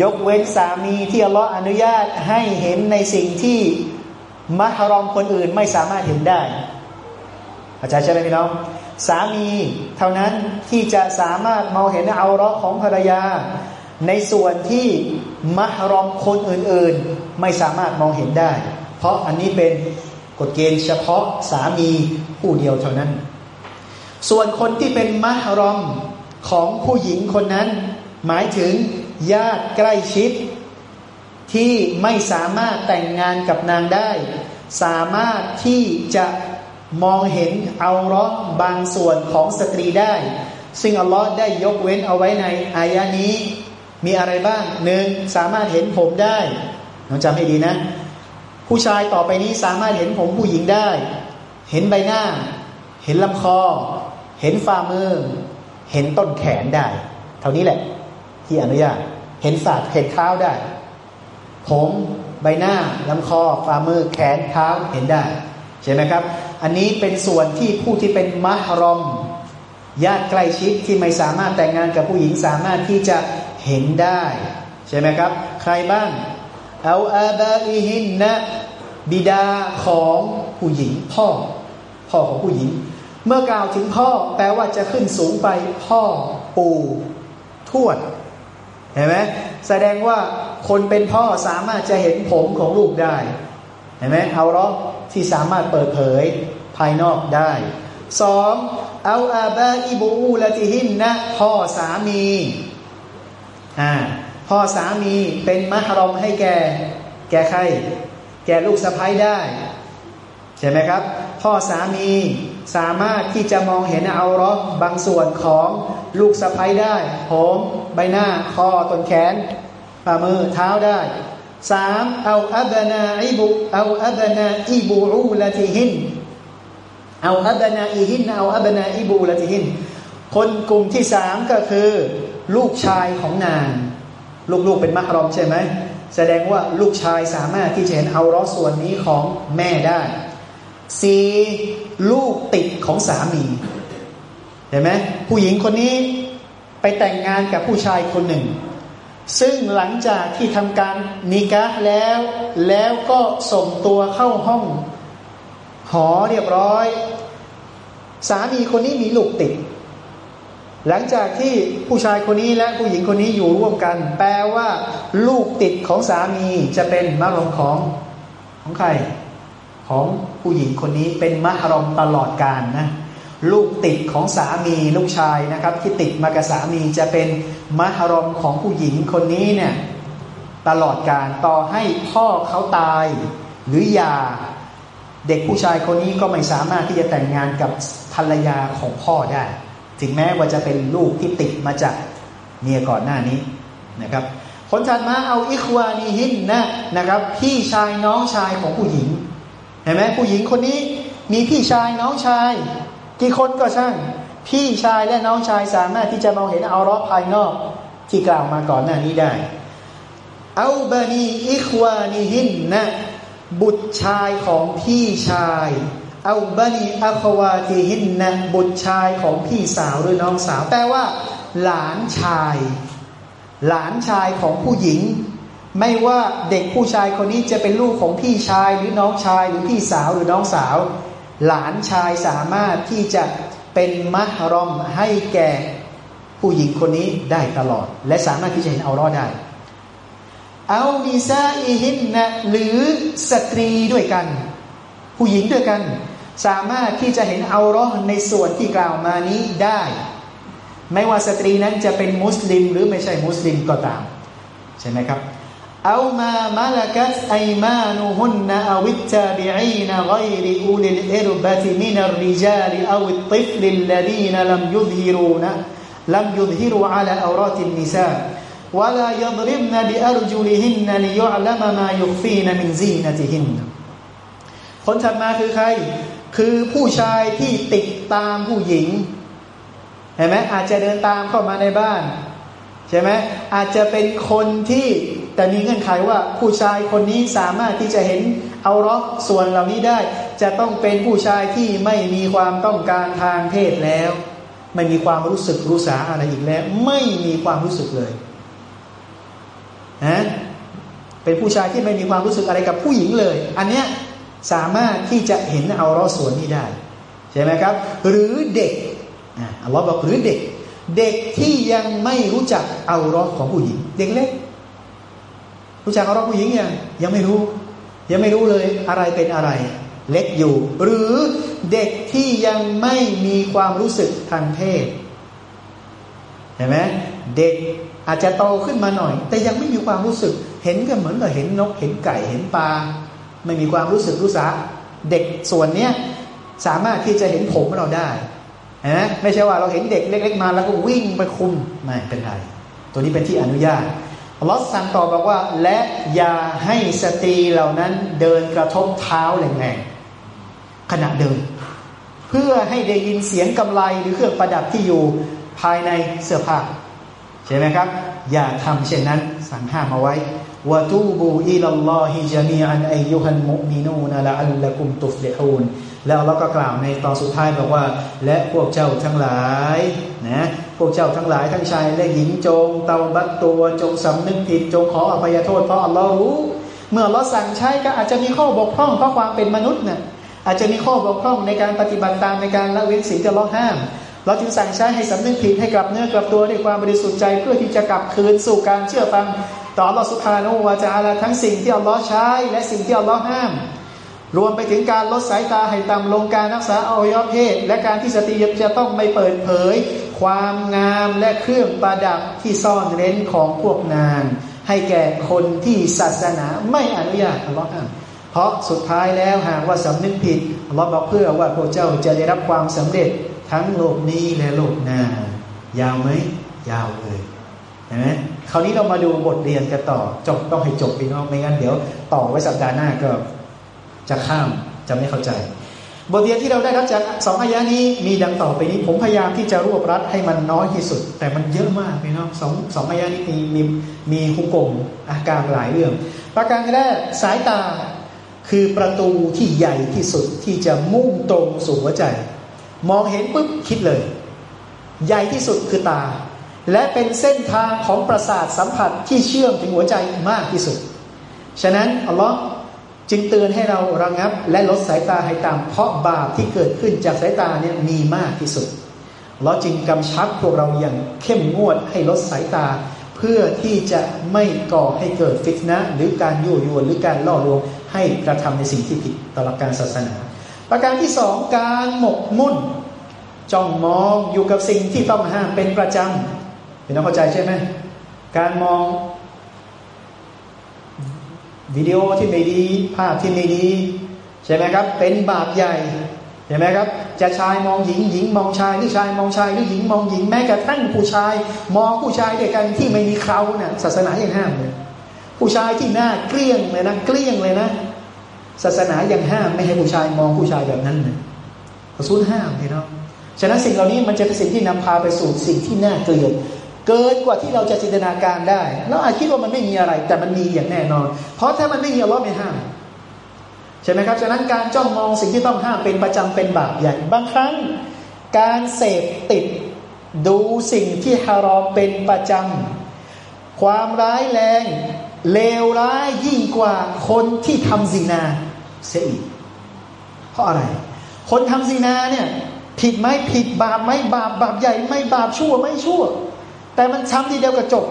ยกเว้นสามีที่อัลลอฮ์อนุญาตให้เห็นในสิ่งที่มหรอมคนอื่นไม่สามารถเห็นได้อาจารย์ใช่ไหมพี่น้องสามีเท่านั้นที่จะสามารถมองเห็นเอารอของภรรยา ในส่วนที่มหรอมคนอื่นๆ ไม่สามารถมองเห็นได้ เพราะอันนี้เป็นกฎเกณฑ์เฉพาะสามีผู้เดียวเท่านั้น ส่วนคนที่เป็นมหรอมของผู้หญิงคนนั้น หมายถึงญาติใกล้ชิด ที่ไม่สามารถแต่งงานกับนางได้ สามารถที่จะมองเห็นเอาร้อบางส่วนของสตรีได้ ซึ่งอัลลอฮ์ได้ยกเว้นเอาไว้ในอายะนี้ มีอะไรบ้างหนึ่งสามารถเห็นผมได้น้องจำให้ดีนะ ผู้ชายต่อไปนี้สามารถเห็นผมผู้หญิงได้ เห็นใบหน้า เห็นลำคอ เห็นฝ่ามือ เห็นต้นแขนได้ เท่านี้แหละ ที่อนุญาตเห็นฝ่าเห็นเท้าได้ ผมใบหน้าลำคอฝ่ามือแขนเท้าเห็นได้ใช่ไหมครับ อันนี้เป็นส่วนที่ผู้ที่เป็นมหรอมญาติใกล้ชิดที่ไม่สามารถแต่งงานกับผู้หญิงสามารถที่จะ เห็นได้ใช่ไหมครับ ใครบ้างเอาอาบาอิฮินนะบิดาของผู้หญิงพ่อ พ่อของผู้หญิง เมื่อกล่าวถึงพ่อแปลว่าจะขึ้นสูงไปพ่อปู่ทวดเห็นไหมแสดงว่าคนเป็นพ่อสามารถจะเห็นผมของลูกได้เห็นไหมเอาล้อที่สามารถเปิดเผยภายนอกได้สองเอาอาบาอิบูละติหินนะพ่อสามี อ่าพ่อสามีเป็นมหรอมให้แก่แก่ใคร แก่ลูกสะพ้ายได้ ใช่ไหมครับ พ่อสามีสามารถที่จะมองเห็นเอารอบางส่วนของลูกสะพ้ายได้ผมใบหน้าคอต้นแขนฝ่ามือเท้าได้สามเอาอับนาอิบุเอาอับนาอิบูอูละติหินเอาอับนาอิหินเอาอับนาอิบูละติหินคนกลุ่มที่สามก็คือ ลูกชายของนาง ลูกๆเป็นมักรอมใช่ไหมแสดงว่าลูกชายสามารถที่จะเห็นเอารอส่วนนี้ของแม่ได้สี่ลูกติดของสามีเห็นไหมผู้หญิงคนนี้ไปแต่งงานกับผู้ชายคนหนึ่ง ซึ่งหลังจากที่ทำการนิกะแล้ว แล้วก็ส่งตัวเข้าห้องหอเรียบร้อย สามีคนนี้มีลูกติด หลังจากที่ผู้ชายคนนี้และผู้หญิงคนนี้อยู่ร่วมกัน แปลว่า ลูกติดของสามีจะเป็นมารมของของใคร ของผู้หญิงคนนี้เป็นมหรอมตลอดกาลนะลูกติดของสามีลูกชายนะครับ ที่ติดมากับสามีจะเป็นมหรอมของผู้หญิงคนนี้เนี่ยตลอดการต่อให้พ่อเขาตายหรือยาเด็กผู้ชายคนนี้ก็ไม่สามารถที่จะแต่งงานกับภรรยาของพ่อได้ ถึงแม้ว่าจะเป็นลูกที่ติดมาจากเมียก่อนหน้านี้นะครับ คนถัดมาเอาอิควานีหินนะนะครับ พี่ชายน้องชายของผู้หญิงเห็นไหมผู้หญิงคนนี้มีพี่ชายน้องชาย กี่คนก็ช่าง พี่ชายและน้องชายสามารถที่จะมองเห็นเอารอบภายนอกที่กล่าวมาก่อนหน้านี้ได้ เอาบานีอิควานีหินนะบุตรชายของพี่ชาย เอาบานีอัควาตีหินนะบุตรชายของพี่สาวหรือน้องสาว แปลว่า หลานชาย หลานชายของผู้หญิง ไม่ว่าเด็กผู้ชายคนนี้จะเป็นลูกของพี่ชายหรือน้องชายหรือพี่สาวหรือน้องสาว หลานชายสามารถที่จะเป็นมัฮรอมให้แก่ผู้หญิงคนนี้ได้ตลอด และสามารถที่จะเห็นเอารอดได้ أو نسائهنหรือสตรีด้วยกัน ผู้หญิงด้วยกัน สามารถที่จะเห็นเอารอดในส่วนที่กล่าวมานี้ได้ ไม่ว่าสตรีนั้นจะเป็นมุสลิม หรือไม่ใช่มุสลิมก็ตาม ใช่ไหมครับเอามามาลกัสไอมานุฮุนนอวิตตาบิอีนไกรอูลิลอิรบะติมินัรริจาลอวิตติฟลิลลดีนลัมยุฮิรูนะลัมยุฮิรูอัลาอารตินนิซา ولا يضربن بأرجلهن ليعلم ما يخفين من زينتهن คนถัดมาคือใคร คือผู้ชายที่ติดตามผู้หญิง เห็นไหมอาจจะเดินตามเข้ามาในบ้าน ใช่ไหมอาจจะเป็นคนที่แต่มีเงื่อนไขว่าผู้ชายคนนี้สามารถที่จะเห็นเอาร็อกส่วนเหล่านี้ได้ จะต้องเป็นผู้ชายที่ไม่มีความต้องการทางเพศแล้ว ไม่มีความรู้สึกรู้สาอะไรอีกแล้ว ไม่มีความรู้สึกเลยนะเป็นผู้ชายที่ไม่มีความรู้สึกอะไรกับผู้หญิงเลย อันเนี้ย สามารถที่จะเห็นเอารอส่วนนี้ได้ ใช่ไหมครับ หรือเด็กอัลลอฮ์บอกหรือเด็ก เด็กที่ยังไม่รู้จักเอารอของผู้หญิง เด็กเล็ก รู้จักเอารอผู้หญิงยังยังไม่รู้ ยังไม่รู้เลยอะไรเป็นอะไร เล็กอยู่ หรือเด็กที่ยังไม่มีความรู้สึกทางเพศเห็นไหมเด็กอาจจะโตขึ้นมาหน่อย แต่ยังไม่มีความรู้สึก เห็นก็เหมือนกับเห็นนกเห็นไก่เห็นปลา ไม่มีความรู้สึกรู้สาเด็กส่วนเนี้ยสามารถที่จะเห็นผมเราได้นะไม่ใช่ว่าเราเห็นเด็กเล็ก ๆ มาแล้วก็วิ่งไปคุมไม่เป็นไรตัวนี้เป็นที่อนุญาตลอสสั่งต่อบอกว่า และอย่าให้สตรีเหล่านั้นเดินกระทบเท้าแรงๆขณะเดิน เพื่อให้ได้ยินเสียงกำไลหรือเครื่องประดับที่อยู่ภายในเสื้อผ้าใช่ไหมครับ อย่าทำเช่นนั้นสั่งห้ามเอาไว้ วะตูบูอิลลอฮิจามีอันอายุฮันมุมินูนละอัลละกุมตุฟลิฮูนแล้วเราก็กล่าวในตอนสุดท้ายบอกว่า และพวกเจ้าทั้งหลายนะพวกเจ้าทั้งหลายทั้งชายและหญิงจงเตาบัตตัวจงสำนึกผิดจงขออภัยโทษเพราะอัลลอฮ์รู้เมื่อเราสั่งใช้ก็อาจจะมีข้อบกพร่องเพราะความเป็นมนุษย์นะ่ะอาจจะมีข้อบกพร่องในการปฏิบัติตามในการละเว้นสิ่งที่เราห้าม เราจึงสั่งใช้ให้สำนึกผิดให้กลับเนื้อกลับตัวด้วยความบริสุทธิ์ใจเพื่อที่จะกลับคืนสู่การเชื่อฟัง ต่ออัลลอฮฺสุภาโนวาจาละทั้งสิ่งที่อัลลอฮ์ใช้ และสิ่งที่อัลลอฮ์ห้าม รวมไปถึงการลดสายตาให้ต่ำลงการรักษาอวัยวะเพศ และการที่สตรีจะต้องไม่เปิดเผย ความงามและเครื่องประดับที่ซ่อนเร้นของพวกนาง ให้แก่คนที่ศาสนาไม่อนุญาตอัลลอฮ์ห้ามเพราะสุดท้ายแล้วหากว่าสำนึกผิดอัลลอฮ์บอกเพื่อว่าพวกเจ้าจะได้รับความสำเร็จทั้งโลกนี้และโลกหน้า ยาวไหมยาวเลยเห็นไหม คราวนี้เรามาดูบทเรียนกันต่อจบต้องให้จบพี่น้องไม่งั้นเดี๋ยวต่อไว้สัปดาห์หน้าก็จะข้ามจะไม่เข้าใจ บทเรียนที่เราได้รับจากสองอายะนี้มีดังต่อไปนี้ ผมพยายามที่จะรวบรัดให้มันน้อยที่สุด แต่มันเยอะมากพี่น้องสองสองอายะนี้มีมีมีฮุกกลมอาการหลายเรื่อง ประการแรกสายตาคือประตูที่ใหญ่ที่สุดที่จะมุ่งตรงสู่หัวใจ มองเห็นปุ๊บคิดเลย ใหญ่ที่สุดคือตา และเป็นเส้นทางของประสาทสัมผัสที่เชื่อมถึงหัวใจมากที่สุด ฉะนั้นอัลลอฮ์จึงเตือนให้เราระงับ และลดสายตาให้ต่ำเพราะบาปที่เกิดขึ้นจากสายตาเนี่ยมีมากที่สุดเราจึงกำชับพวกเราอย่างเข้มงวดให้ลดสายตา เพื่อที่จะไม่ก่อให้เกิดฟิตนะ หรือการยั่วยวนหรือการล่อลวงให้กระทำในสิ่งที่ผิดต่อหลักการศาสนา ประการที่สองการหมกมุ่นจ้องมองอยู่กับสิ่งที่ต้องห้ามเป็นประจำ พี่น้องเข้าใจใช่ไหมการมองวิดีโอที่ไม่ดี ภาพที่ไม่ดี ใช่ไหมครับ เป็นบาปใหญ่ใช่ไหมครับ จะชายมองหญิงหญิงมองชายหรือชายมองชายหรือหญิงมองหญิงแม้กระทั่งผู้ชาย มองผู้ชายด้วยกันที่ไม่มีเขาเนะ่ยศาสนายังห้ามเลยผู้ชายที่หน้าเกลี้ยงเลยนะเกลี้ยงเลยนะ ศาสนายังห้ามไม่ให้ผู้ชายมองผู้ชายแบบนั้นเลยพระสูนห้ามเนาะฉะนั้นสิ่งเหล่านี้มันจะเป็นสิ่งที่นำพาไปสู่สิ่งที่น่าเกลียด เกินกว่าที่เราจะจินตนาการได้เราอาจคิดว่ามันไม่มีอะไร แต่มันมีอย่างแน่นอน เพราะถ้ามันไม่มีอัลลอฮ์ไม่ห้ามใช่ไหมครับฉะนั้นการจ้องมองสิ่งที่ต้องห้ามเป็นประจำเป็นบาปใหญ่บางครั้ง การเสพติดดูสิ่งที่ฮารอมเป็นประจำความร้ายแรงเลวร้ายยิ่งกว่าคนที่ทำซีนาเสียอีกเพราะอะไร คนทำซีนาเนี่ยผิดไหมผิดบาปไหมบาปบาปใหญ่ไม่บาปชั่วไม่ชั่ว แต่มันช้ำทีเดียวกระจบ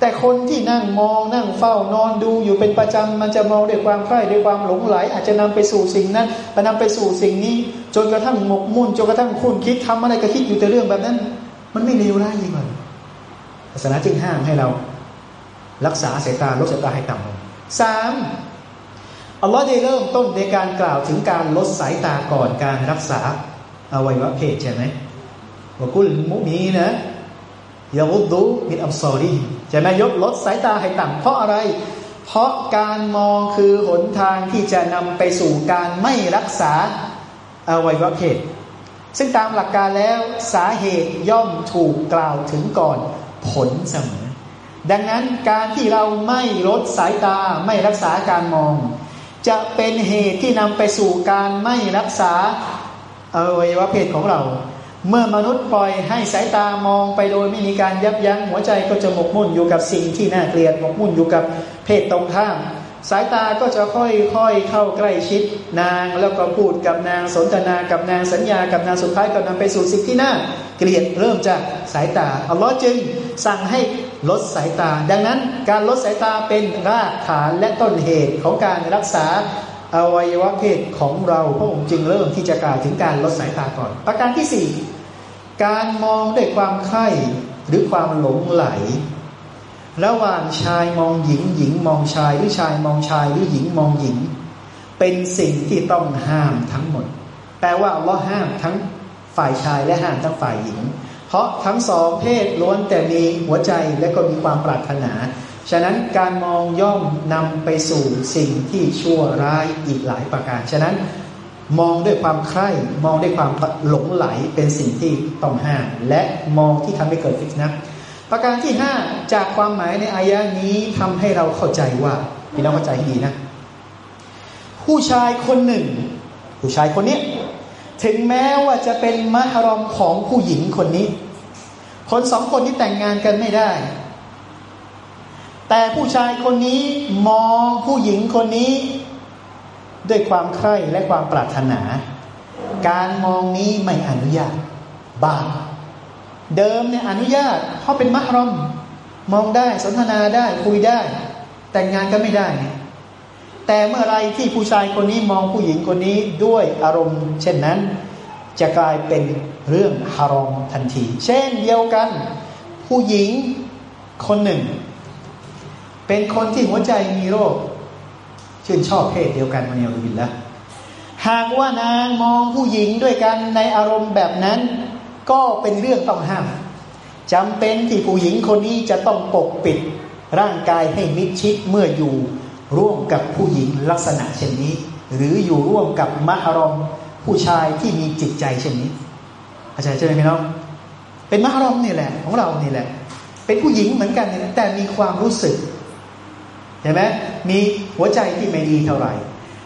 แต่คนที่นั่งมองนั่งเฝ้านอนดูอยู่เป็นประจำมันจะมองด้วยความใคร่ด้วยความหลงไหล อาจจะนำไปสู่สิ่งนั้นไปนำไปสู่สิ่งนี้ จนกระทั่งหมกมุ่นจนกระทั่งคุณคิดทำอะไรก็คิดอยู่แต่เรื่องแบบนั้น มันไม่เลวร้ายยิ่งกว่าศาสนาจึงห้ามให้เรา รักษาสายตาลดสายตาให้ต่ำลงสามอัลลอฮ์ได้เริ่มต้นในการกล่าวถึงการลดสายตาก่อนการรักษาอวัยวะเพศใช่ไหมว่ากุลมุมีนะ ยาวุดุมินอัมซอรีจะนายกลดสายตาให้ต่ำเพราะอะไร เพราะการมองคือหนทางที่จะนำไปสู่การไม่รักษาอวัยวะเพศซึ่งตามหลักการแล้วสาเหตุย่อมถูกกล่าวถึงก่อนผลเสมอ ดังนั้นการที่เราไม่ลดสายตาไม่รักษาการมอง จะเป็นเหตุที่นำไปสู่การไม่รักษาอวัยวะเพศของเรา เมื่อมนุษย์ปล่อยให้สายตามองไปโดยไม่มีการยับยั้งหัวใจก็จะหมกมุ่นอยู่กับสิ่งที่น่าเกลียดหมกมุ่นอยู่กับเพศตรงข้าม สายตาก็จะค่อยๆเข้าใกล้ชิดนางแล้วก็พูดกับนางสนทนากับนางสัญญากับนางสุดท้ายก็นำไปสู่สิ่งที่น่าเกลียดเริ่มจากสายตาอัลลอฮ์จึงสั่งให้ลดสายตา ดังนั้นการลดสายตาเป็นรากฐานและต้นเหตุของการรักษาอวัยวะเพศของเราพระองค์จึงเริ่มที่จะกล่าวถึงการลดสายตาก่อน ประการที่สี่ การมองด้วยความใคร่หรือความหลงไหล ระหว่างชายมองหญิงหญิงมองชายหรือชายมองชายหรือหญิงมองหญิง เป็นสิ่งที่ต้องห้ามทั้งหมด แปลว่าอัลลอห้ามทั้งฝ่ายชายและห้ามทั้งฝ่ายหญิง เพราะทั้งสองเพศล้วนแต่มีหัวใจและก็มีความปรารถนา ฉะนั้นการมองย่อมนำไปสู่สิ่งที่ชั่วร้ายอีกหลายประการ ฉะนั้น มองด้วยความใคร่มองด้วยความหลงไหลเป็นสิ่งที่ต้องห้ามและมองที่ทำให้เกิดฟิตนะประการที่ห้าจากความหมายในอายะนี้ทำให้เราเข้าใจว่าพี่น้องเข้าใจให้ดีนะ ผู้ชายคนหนึ่ง ผู้ชายคนนี้ถึงแม้ว่าจะเป็นมหรอมของผู้หญิงคนนี้ คนสองคนที่แต่งงานกันไม่ได้ แต่ผู้ชายคนนี้มองผู้หญิงคนนี้ ด้วยความใคร่และความปรารถนา การมองนี้ไม่อนุญาตบาปเดิมเนี่ยอนุญาตเพราะเป็นมหรอม มองได้สนทนาได้คุยได้ แต่งงานก็ไม่ได้ แต่เมื่อไรที่ผู้ชายคนนี้มองผู้หญิงคนนี้ด้วยอารมณ์ เช่นนั้น จะกลายเป็นเรื่องฮารอมทันที เช่นเดียวกัน ผู้หญิงคนหนึ่ง เป็นคนที่หัวใจมีโรค ชื่นชอบเพศเดียวกันมาเนียวินละหากว่านางมองผู้หญิงด้วยกันในอารมณ์แบบนั้น ก็เป็นเรื่องต้องห้ามจำเป็นที่ผู้หญิงคนนี้จะต้องปกปิดร่างกายให้มิดชิดเมื่ออยู่ร่วมกับผู้หญิงลักษณะเช่นนี้ หรืออยู่ร่วมกับมหรมผู้ชายที่มีจิตใจเช่นนี้อาจารย์ใช่ไหมพี่น้องเป็นมหรมนี่แหละของเรานี่แหละ เป็นผู้หญิงเหมือนกันแต่มีความรู้สึก เห็นไหมมีหัวใจที่ไม่ดีเท่าไหร่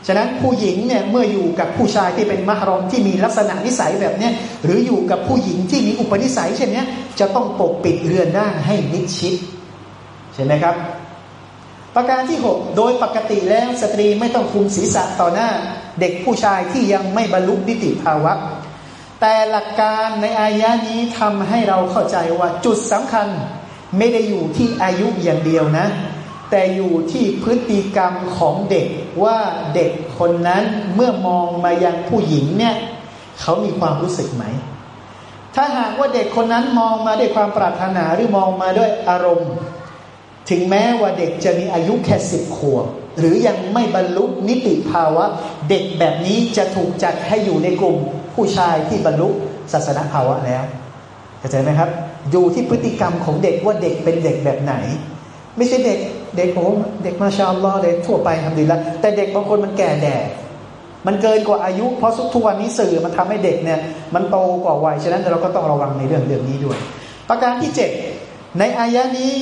ฉะนั้นผู้หญิงเนี่ยเมื่ออยู่กับผู้ชายที่เป็นมหรอมที่มีลักษณะนิสัยแบบเนี้ยหรืออยู่กับผู้หญิงที่มีอุปนิสัยเช่นนี้จะต้องปกปิดเรือนร่างให้นิชิดใช่ไหมครับ ประการที่ 6 โดยปกติแล้วสตรีไม่ต้องคุมศีรษะต่อหน้า เด็กผู้ชายที่ยังไม่บรรลุนิติภาวะ แต่หลักการในอายะนี้ทำให้เราเข้าใจว่าจุดสำคัญไม่ได้อยู่ที่อายุอย่างเดียวนะ แต่อยู่ที่พฤติกรรมของเด็กว่าเด็กคนนั้นเมื่อมองมายังผู้หญิงเนี่ยเขามีความรู้สึกไหม ถ้าหากว่าเด็กคนนั้นมองมาด้วยความปรารถนาหรือมองมาด้วยอารมณ์ ถึงแม้ว่าเด็กจะมีอายุแค่สิบขวบหรือยังไม่บรรลุนิติภาวะ เด็กแบบนี้จะถูกจัดให้อยู่ในกลุ่มผู้ชายที่บรรลุศาสนาภาวะแล้วเข้าใจไหมครับ อยู่ที่พฤติกรรมของเด็กว่าเด็กเป็นเด็กแบบไหน ไม่ใช่เด็ก เด็กผมเด็กมาชาอัลลอฮ์เด็กทั่วไปทำดีแล้วแต่เด็กบางคนมันแก่แดดมันเกินกว่าอายุ เพราะทุกวันนี้สื่อมันทำให้เด็กเนี่ยมันโตกว่าวัยฉะนั้นเราก็ต้องระวังในเรื่องเรื่องนี้ด้วย ประการที่เจ็ดในอายะนี้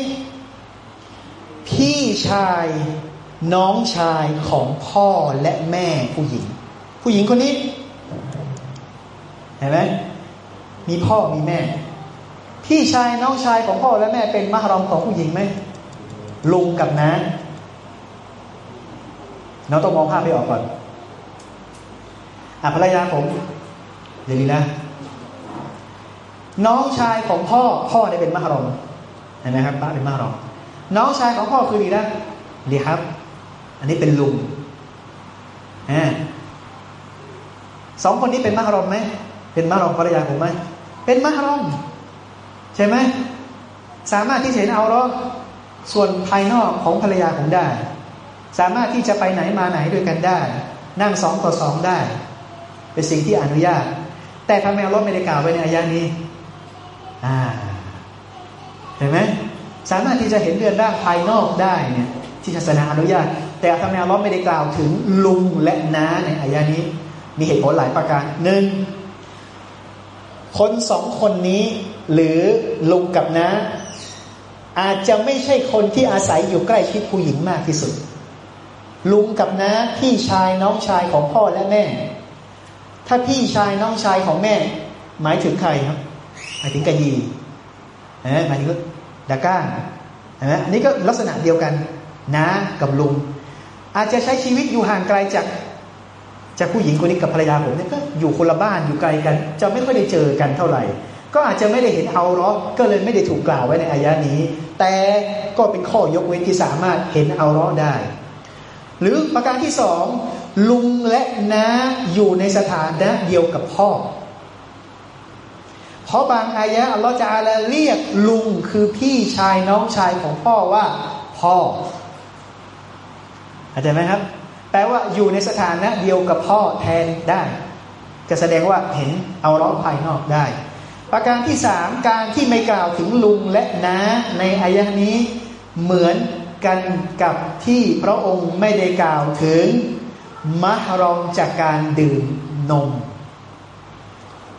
พี่ชายน้องชายของพ่อและแม่ผู้หญิง ผู้หญิงคนนี้ เห็นไหมมีพ่อมีแม่ พี่ชายน้องชายของพ่อและแม่เป็นมหรอมของผู้หญิงไหม ลุงกับน้าเราต้องมองภาพให้ออกก่อนอะภรรยาผมเดี๋ยวนี้นะ น้องชายของพ่อพ่อได้เป็นมหรอมเห็นไหมครับป้าเป็นมหรอมน้องชายของพ่อคือดีนะดีครับ อันนี้เป็นลุงอ่าสองคนนี้เป็นมหรอมไหมเป็นมหรอมภรรยาผมไหมเป็นมหรอมใช่ไหมสามารถที่จะเห็นเอาล้อ ส่วนภายนอกของภรรยาผมได้ สามารถที่จะไปไหนมาไหนด้วยกันได้ นั่งสองต่อสองได้ เป็นสิ่งที่อนุญาต แต่ทำไมอัลลอฮ์ไม่ได้กล่าวไว้ในอายะนี้อ่าเห็นไหมสามารถที่จะเห็นเรือนร่างภายนอกได้เนี่ยที่ศาสนาอนุญาต แต่ทำไมอัลลอฮ์ไม่ได้กล่าวถึงลุงและน้าในอายานี้ มีเหตุผลหลายประการหนึ่งคนสองคนนี้ หรือลุงกับน้า อาจจะไม่ใช่คนที่อาศัยอยู่ใกล้ชิดผู้หญิงมากที่สุด ลุงกับน้าพี่ชายน้องชายของพ่อและแม่ ถ้าพี่ชายน้องชายของแม่ หมายถึงใครครับหมายถึงกะยีหมายถึงดาก้านะอันนี้ก็ลักษณะเดียวกันน้ากับลุง อาจจะใช้ชีวิตอยู่ห่างไกลจากจากผู้หญิงคนนี้กับภรรยาผมเนี่ยก็อยู่คนละบ้านอยู่ไกลกัน จะไม่ค่อยได้เจอกันเท่าไหร่ ก็อาจจะไม่ได้เห็นเอาล้อก็เลยไม่ได้ถูกกล่าวไว้ในอายะนี้ แต่ก็เป็นข้อยกเว้นที่สามารถเห็นเอาล้อได้ หรือประการที่สองลุงและน้าอยู่ในสถานะเดียวกับพ่อ เพราะบางอายะอัลลอฮฺจะอาลาเรียกลุงคือพี่ชายน้องชายของพ่อว่าพ่อเข้าใจไหมครับ แปลว่าอยู่ในสถานะเดียวกับพ่อแทนได้ จะแสดงว่าเห็นเอาล้อภายนอกได้ ประการที่สามการที่ไม่กล่าวถึงลุงและน้าในอายะนี้เหมือนกันกับที่พระองค์ไม่ได้กล่าวถึงมหรอมจากการดื่มนม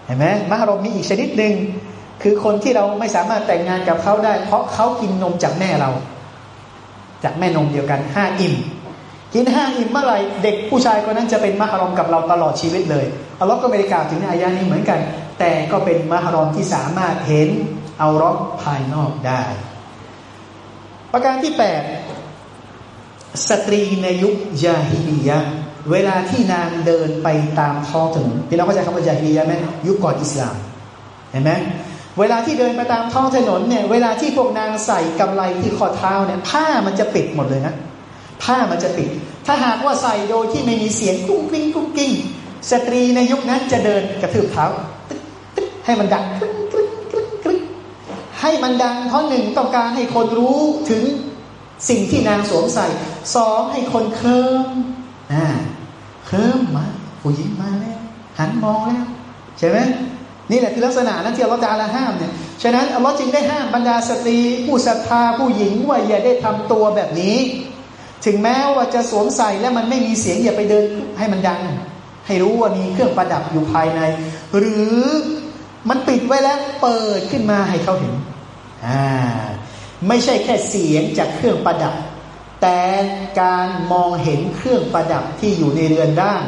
เห็นไหมมหรอมมีอีกชนิดหนึ่งคือคนที่เราไม่สามารถแต่งงานกับเขาได้ เพราะเขากินนมจากแม่เรา จากแม่นมเดียวกันห้าอิ่ม กินห้าอิ่มเมื่อไหร่เด็กผู้ชายคนนั้นจะเป็นมหรอมกับเราตลอดชีวิตเลยอัลลอฮ์ก็ไม่ได้กล่าวถึงในอายานี้เหมือนกัน แต่ก็เป็นมะห์รอมที่สามารถเห็นเอารอดภายนอกได้ ประการที่แปดสตรีในยุคยาฮิลียะเวลาที่นางเดินไปตามท้องถนนพี่น้องเข้าใจคำว่ายาฮิลียะไหมยุคก่อนอิสลามเห็นไหมเวลาที่เดินไปตามท้องถนนเนี่ยเวลาที่พวกนางใส่กำไลที่ข้อเท้าเนี่ยผ้ามันจะปิดหมดเลยนะผ้ามันจะปิด ถ้าหากว่าใส่โดยที่ไม่มีเสียงกุ้งกิ้งกุ้งกิ้งสตรีในยุคนั้นจะเดินกระทืบเท้า ให้มันดังกรึ๊กกรึ๊กกรึ๊กให้มันดังเพราะหนึ่งต้องการให้คนรู้ถึงสิ่งที่นางสวมใส่สองให้คนเคลิมอ่าเคลิมมาผู้หญิงมาแล้วหันมองแล้วใช่ไหมนี่แหละคือลักษณะนั้นที่อัลลอฮฺจะละห้ามเนี่ย ฉะนั้นอัลลอฮฺจึงได้ห้ามบรรดาสตรี ผู้ศรัทธาผู้หญิงว่าอย่าได้ทำตัวแบบนี้ ถึงแม้ว่าจะสวมใส่แล้วมันไม่มีเสียงอย่าไปเดินให้มันดัง ให้รู้ว่ามีเครื่องประดับอยู่ภายใน หรือ มันปิดไว้แล้วเปิดขึ้นมาให้เขาเห็นอ่าไม่ใช่แค่เสียงจากเครื่องประดับ แต่การมองเห็นเครื่องประดับที่อยู่ในเรือนร่าง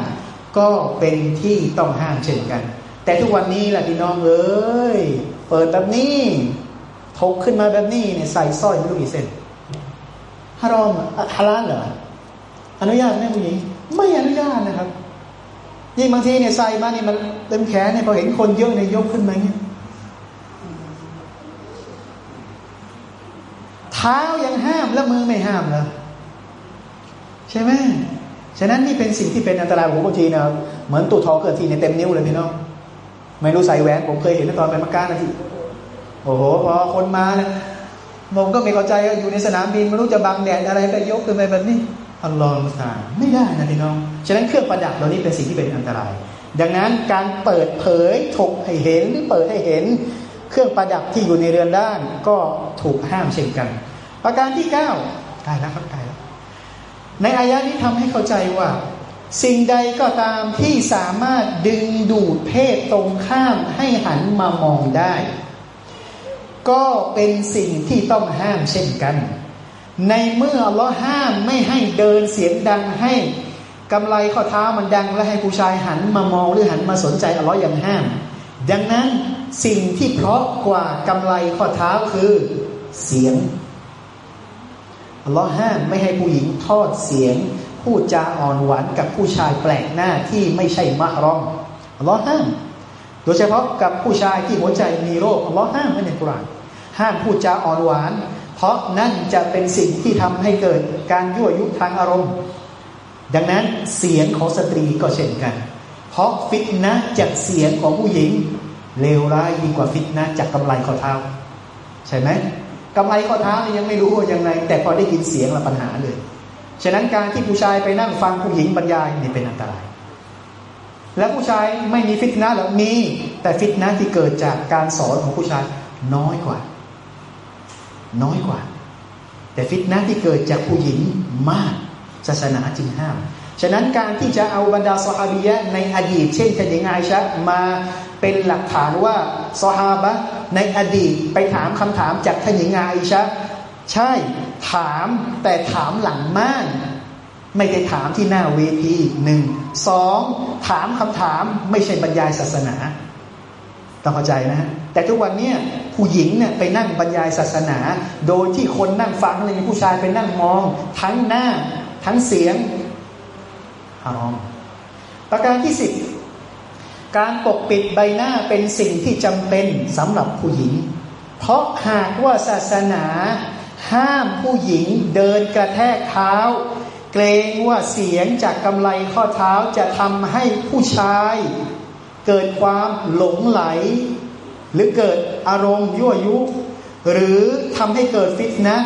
ก็เป็นที่ต้องห้ามเช่นกัน แต่ทุกวันนี้แหละพี่น้องเอ้ยเปิดแบบนี้ทกขึ้นมาแบบนี้เนี่ยใส่สร้อยไม่รู้กี่เส้นฮารอมฮาลาลเหรออนุญาตไหมผู้หญิงไม่อนุญาตนะครับ ยิ่งบางทีเนี่ยใส่มานี่มันเต็มแขนเนี่ยพอเห็นคนเยอะเนี่ยยกขึ้นมาเนี่ยเท้ายังห้ามแล้วมือไม่ห้ามเลยใช่ไหมฉะนั้นนี่เป็นสิ่งที่เป็นอันตรายผมบางทีนะเหมือนตู้ทองเกิดทีในเต็มนิ้วเลยพี่น้องไม่รู้ใส่แหวนผมเคยเห็นตอนไปมักกะนะที่โอ้โหพอคนมาเนี่ยผมก็ไม่เข้าใจอยู่ในสนามบินไม่รู้จะบังแดดอะไรก็ยกขึ้นไปแบบนี้ อัลลอฮฺมุสาไม่ได้นะพี่น้อง ฉะนั้นเครื่องประดับเหล่านี้เป็นสิ่งที่เป็นอันตราย ดังนั้นการเปิดเผยถกให้เห็นหรือเปิดให้เห็น เครื่องประดับที่อยู่ในเรือนด้านก็ถูกห้ามเช่นกัน ประการที่เก้าตายแล้วครับตายแล้ว ในอายะนี้ทำให้เข้าใจว่า สิ่งใดก็ตามที่สามารถดึงดูดเพศตรงข้ามให้หันมามองได้ ก็เป็นสิ่งที่ต้องห้ามเช่นกัน ในเมื่ออัลลอห้ามไม่ให้เดินเสียงดังให้กำไลข้อเท้ามันดัง และให้ผู้ชายหันมามองหรือหันมาสนใจอัลลอฮ์ยังห้าม ดังนั้นสิ่งที่เพราะกว่ากำไลข้อเท้าคือเสียงอัลลอฮ์ห้ามไม่ให้ผู้หญิงทอดเสียงพูดจาอ่อนหวานกับผู้ชายแปลกหน้าที่ไม่ใช่มะรอมอัลลอฮ์ห้าม โดยเฉพาะกับผู้ชายที่หัวใจมีโรคอัลลอฮ์ห้ามในกุรานห้ามพูดจาอ่อนหวาน เพราะนั่นจะเป็นสิ่งที่ทำให้เกิดการยั่วยุทางอารมณ์ ดังนั้นเสียงของสตรีก็เช่นกัน เพราะฟิตนะจากเสียงของผู้หญิงเลวร้ายยิ่งกว่าฟิตนะจากกำไลข้อเท้า ใช่ไหมกำไลข้อเท้านี่ยังไม่รู้ว่ายังไง แต่พอได้ยินเสียงละปัญหาเลย ฉะนั้นการที่ผู้ชายไปนั่งฟังผู้หญิงบรรยายนี่เป็นอันตรายแล้วผู้ชายไม่มีฟิตนะหรือมี แต่ฟิตนะที่เกิดจากการสอนของผู้ชายน้อยกว่า น้อยกว่า แต่ฟิตนะที่เกิดจากผู้หญิงมากศาสนาจึงห้าม ฉะนั้นการที่จะเอาบรรดาสฮาบียะในอดีต เช่นท่านหญิงไอชะมาเป็นหลักฐานว่าสฮาบะในอดีตไปถามคำถามจากท่านหญิงไอชะใช่ถามแต่ถามหลังม่านไม่ได้ถามที่หน้าเวทีหนึ่งสองถามคำถามไม่ใช่บรรยายศาสนา ต้องเข้าใจนะฮะแต่ทุกวันนี้ผู้หญิงเนี่ยไปนั่งบรรยายศาสนา โดยที่คนนั่งฟังเลยมีผู้ชายไปนั่งมอง ทั้งหน้า ทั้งเสียงฮารอมประการที่สิบการปกปิดใบหน้าเป็นสิ่งที่จำเป็นสำหรับผู้หญิง เพราะหากว่าศาสนาห้ามผู้หญิงเดินกระแทกเท้า เกรงว่าเสียงจากกำไลข้อเท้าจะทำให้ผู้ชาย เกิดความหลงไหล หรือเกิดอารมณ์ยั่วยุ หรือทำให้เกิดฟิตนะ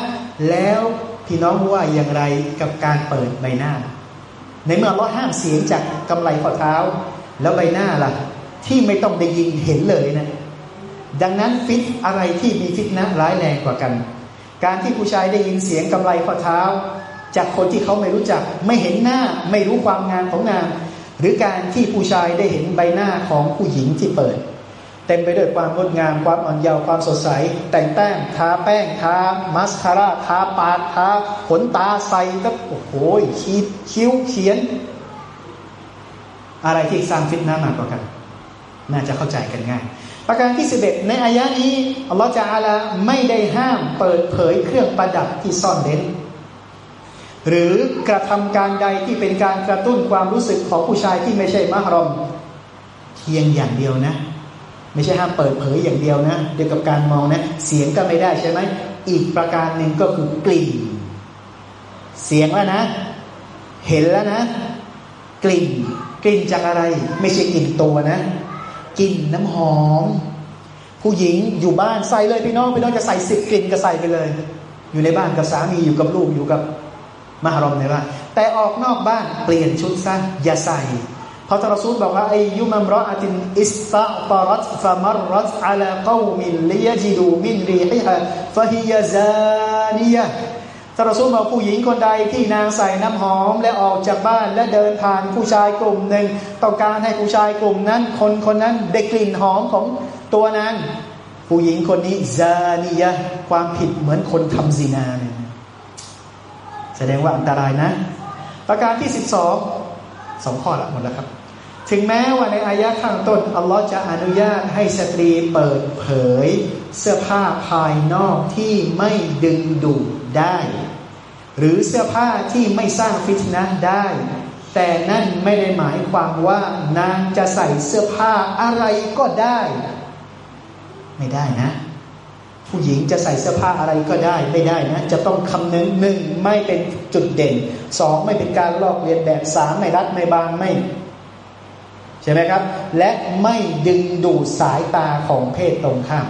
แล้วพี่น้องว่าอย่างไรกับการเปิดใบหน้า ในเมื่อเราห้ามเสียงจากกำไลข้อเท้า แล้วใบหน้าล่ะ ที่ไม่ต้องได้ยินเห็นเลยนะ ดังนั้นฟิตอะไรที่มีฟิตนะร้ายแรงกว่ากัน การที่ผู้ชายได้ยินเสียงกำไลข้อเท้า จากคนที่เขาไม่รู้จัก ไม่เห็นหน้า ไม่รู้ความงามของนางห รือการที่ผู้ชายได้เห็นใบหน้าของผู้หญิงที่เปิด เต็มไปด้วยความงดงามความอ่อนเยาว์ความสดใส แต่งแต้มทาแป้งทามัสคาร่าทาปากทาขนตาใสก็โอ้โหขีดคิ้วเขียน อะไรที่สร้างฟิตน้ามากกว่ากัน น่าจะเข้าใจกันง่าย ประการที่สิบเอ็ดในอายะนี้อัลลอฮฺจะอาลาไม่ได้ห้ามเปิดเผยเครื่องประดับที่ซ่อนเร้น หรือกระทำการใดที่เป็นการกระตุ้นความรู้สึกของผู้ชายที่ไม่ใช่มหรอมเพียงอย่างเดียวนะ ไม่ใช่ห้ามเปิดเผยอย่างเดียวนะเดียวกับการมองนะ เสียงก็ไม่ได้ใช่ไหมอีกประการหนึ่งก็คือกลิ่น เสียงแล้วนะ เห็นแล้วนะ กลิ่น กลิ่นจากอะไร ไม่ใช่กลิ่นตัวนะกลิ่นน้ำหอม ผู้หญิงอยู่บ้านใส่เลยพี่น้องพี่น้องจะใส่สิบกลิ่นก็ใส่ไปเลย อยู่ในบ้านกับสามีอยู่กับลูกอยู่กับ มหารมในบ้านแต่ออกนอกบ้านเปลี่ยนชุดซะอย่าใส่เพราะทรสูลบอกว่าไอยุมัมรออาตินอิสตาตารัตฟามรรัตอัลากามินลียจิดูมินรีฮิฮะฟะฮิยาซานียะทรสูลบอกผู้หญิงคนใดที่นางใส่น้ำหอมและออกจากบ้านและเดินผ่านผู้ชายกลุ่มหนึ่งต้องการให้ผู้ชายกลุ่มนั้น คนคนนั้นได้กลิ่นหอมของตัวนางผู้หญิงคนนี้ซานียะความผิดเหมือนคนทำซีนาเนี่ย ดงว่าอันตรายนะ ประการที่สิบสองสองข้อละหมดแล้วครับ ถึงแม้ว่าในอายะข้างต้น อัลลอฮ์จะอนุญาตให้สตรีเปิดเผย เสื้อผ้าภายนอกที่ไม่ดึงดูดได้ หรือเสื้อผ้าที่ไม่สร้างฟิตนะได้ แต่นั่นไม่ได้หมายความว่านางจะใส่เสื้อผ้าอะไรก็ได้ ไม่ได้นะ ผู้หญิงจะใส่เสื้อผ้าอะไรก็ได้ไม่ได้นะ จะต้องคำนึงหนึ่งไม่เป็นจุดเด่นสองไม่เป็นการลอกเลียนแบบสามไม่รัดไม่บางไม่ ใช่ไหมครับ และไม่ดึงดูดสายตาของเพศตรงข้าม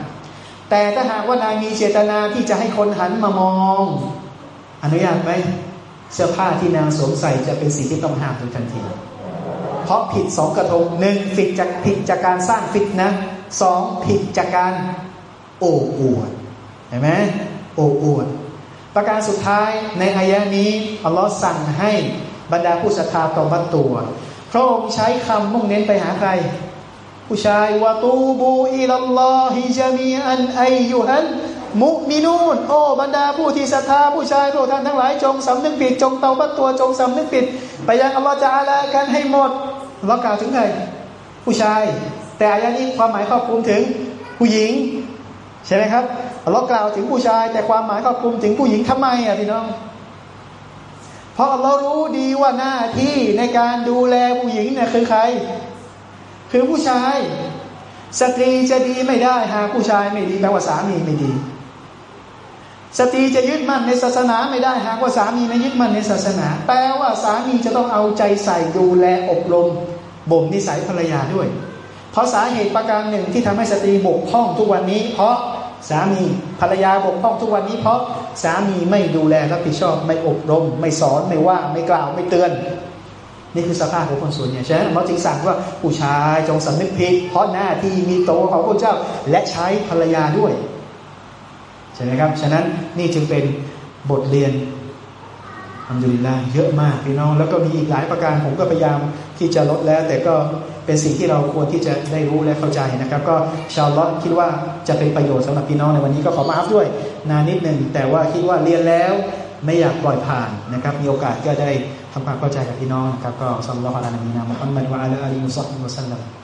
แต่ถ้าหากว่านายมีเจตนาที่จะให้คนหันมามอง อนุญาตไหมเสื้อผ้าที่นางสวมใส่จะเป็นสิ่งที่ต้องห้ามทันที เพราะผิดสองกระทงหนึ่งผิดจากผิดจากการสร้างฟิตนะสองผิดจากการ โอ้อวดเห็นไหมโอ้อวดประการสุดท้ายในอายะนี้อัลลอฮ์สั่งให้บรรดาผู้ศรัทธาต่อบัตตัวพระองค์ใช้คำมุ่งเน้นไปหาใคร ผู้ชายวาตูบูอิลลอฮิจามีอันไอยูฮันมุมินูนโอ้บรรดาผู้ที่ศรัทธาผู้ชายพวกท่านทั้งหลายจงสำนึกผิดจงเตาบัตตัวจงสำนึกผิด ไปยังอัลลอฮ์จะอาลากันให้หมดเรากล่าวถึงใครผู้ชาย แต่อายะนี้ความหมายครอบคลุมถึงผู้หญิง ใช่ไหมครับเรากล่าวถึงผู้ชาย แต่ความหมายครอบคลุมถึงผู้หญิงทำไมอะพี่น้อง เพราะเรารู้ดีว่าหน้าที่ในการดูแลผู้หญิงเนี่ยคือใคร คือผู้ชาย สตรีจะดีไม่ได้หากผู้ชายไม่ดีแปลว่าสามีไม่ดี สตรีจะยึดมั่นในศาสนาไม่ได้หากว่าสามีไม่ยึดมั่นในศาสนา แปลว่าสามีจะต้องเอาใจใส่ดูแลอบรมบ่มนิสัยภรรยาด้วย เพราะสาเหตุประการหนึ่งที่ทำให้สตรีบกพร่องทุกวันนี้ เพราะสามีภรรยาบกพร่องทุกวันนี้ เพราะสามีไม่ดูแลรับผิดชอบ ไม่อบรม ไม่สอนไม่ว่าไม่กล่าวไม่เตือน นี่คือสภาพของคนส่วนใหญ่ฉะนั้นเราจึงสั่งว่าผู้ชายจงสำนึกผิด เพราะหน้าที่มีโตของพระเจ้าและใช้ภรรยาด้วยใช่ไหมครับฉะนั้นนี่จึงเป็นบทเรียน الحمد للهเยอะมากพี่น้อง แล้วก็มีอีกหลายประการผมก็พยายามที่จะลดแล้ว แต่ก็เป็นสิ่งที่เราควรที่จะได้รู้และเข้าใจนะครับ ก็ชาวล็อตคิดว่าจะเป็นประโยชน์สำหรับพี่น้องในวันนี้ก็ขอ maaf ด้วย นานนิดหนึ่งแต่ว่าคิดว่าเรียนแล้วไม่อยากปล่อยผ่านนะครับ มีโอกาสก็ได้ทำความเข้าใจกับพี่น้องนะครับก็صلى الله عليه وسلم محمد وعلى آله وسلم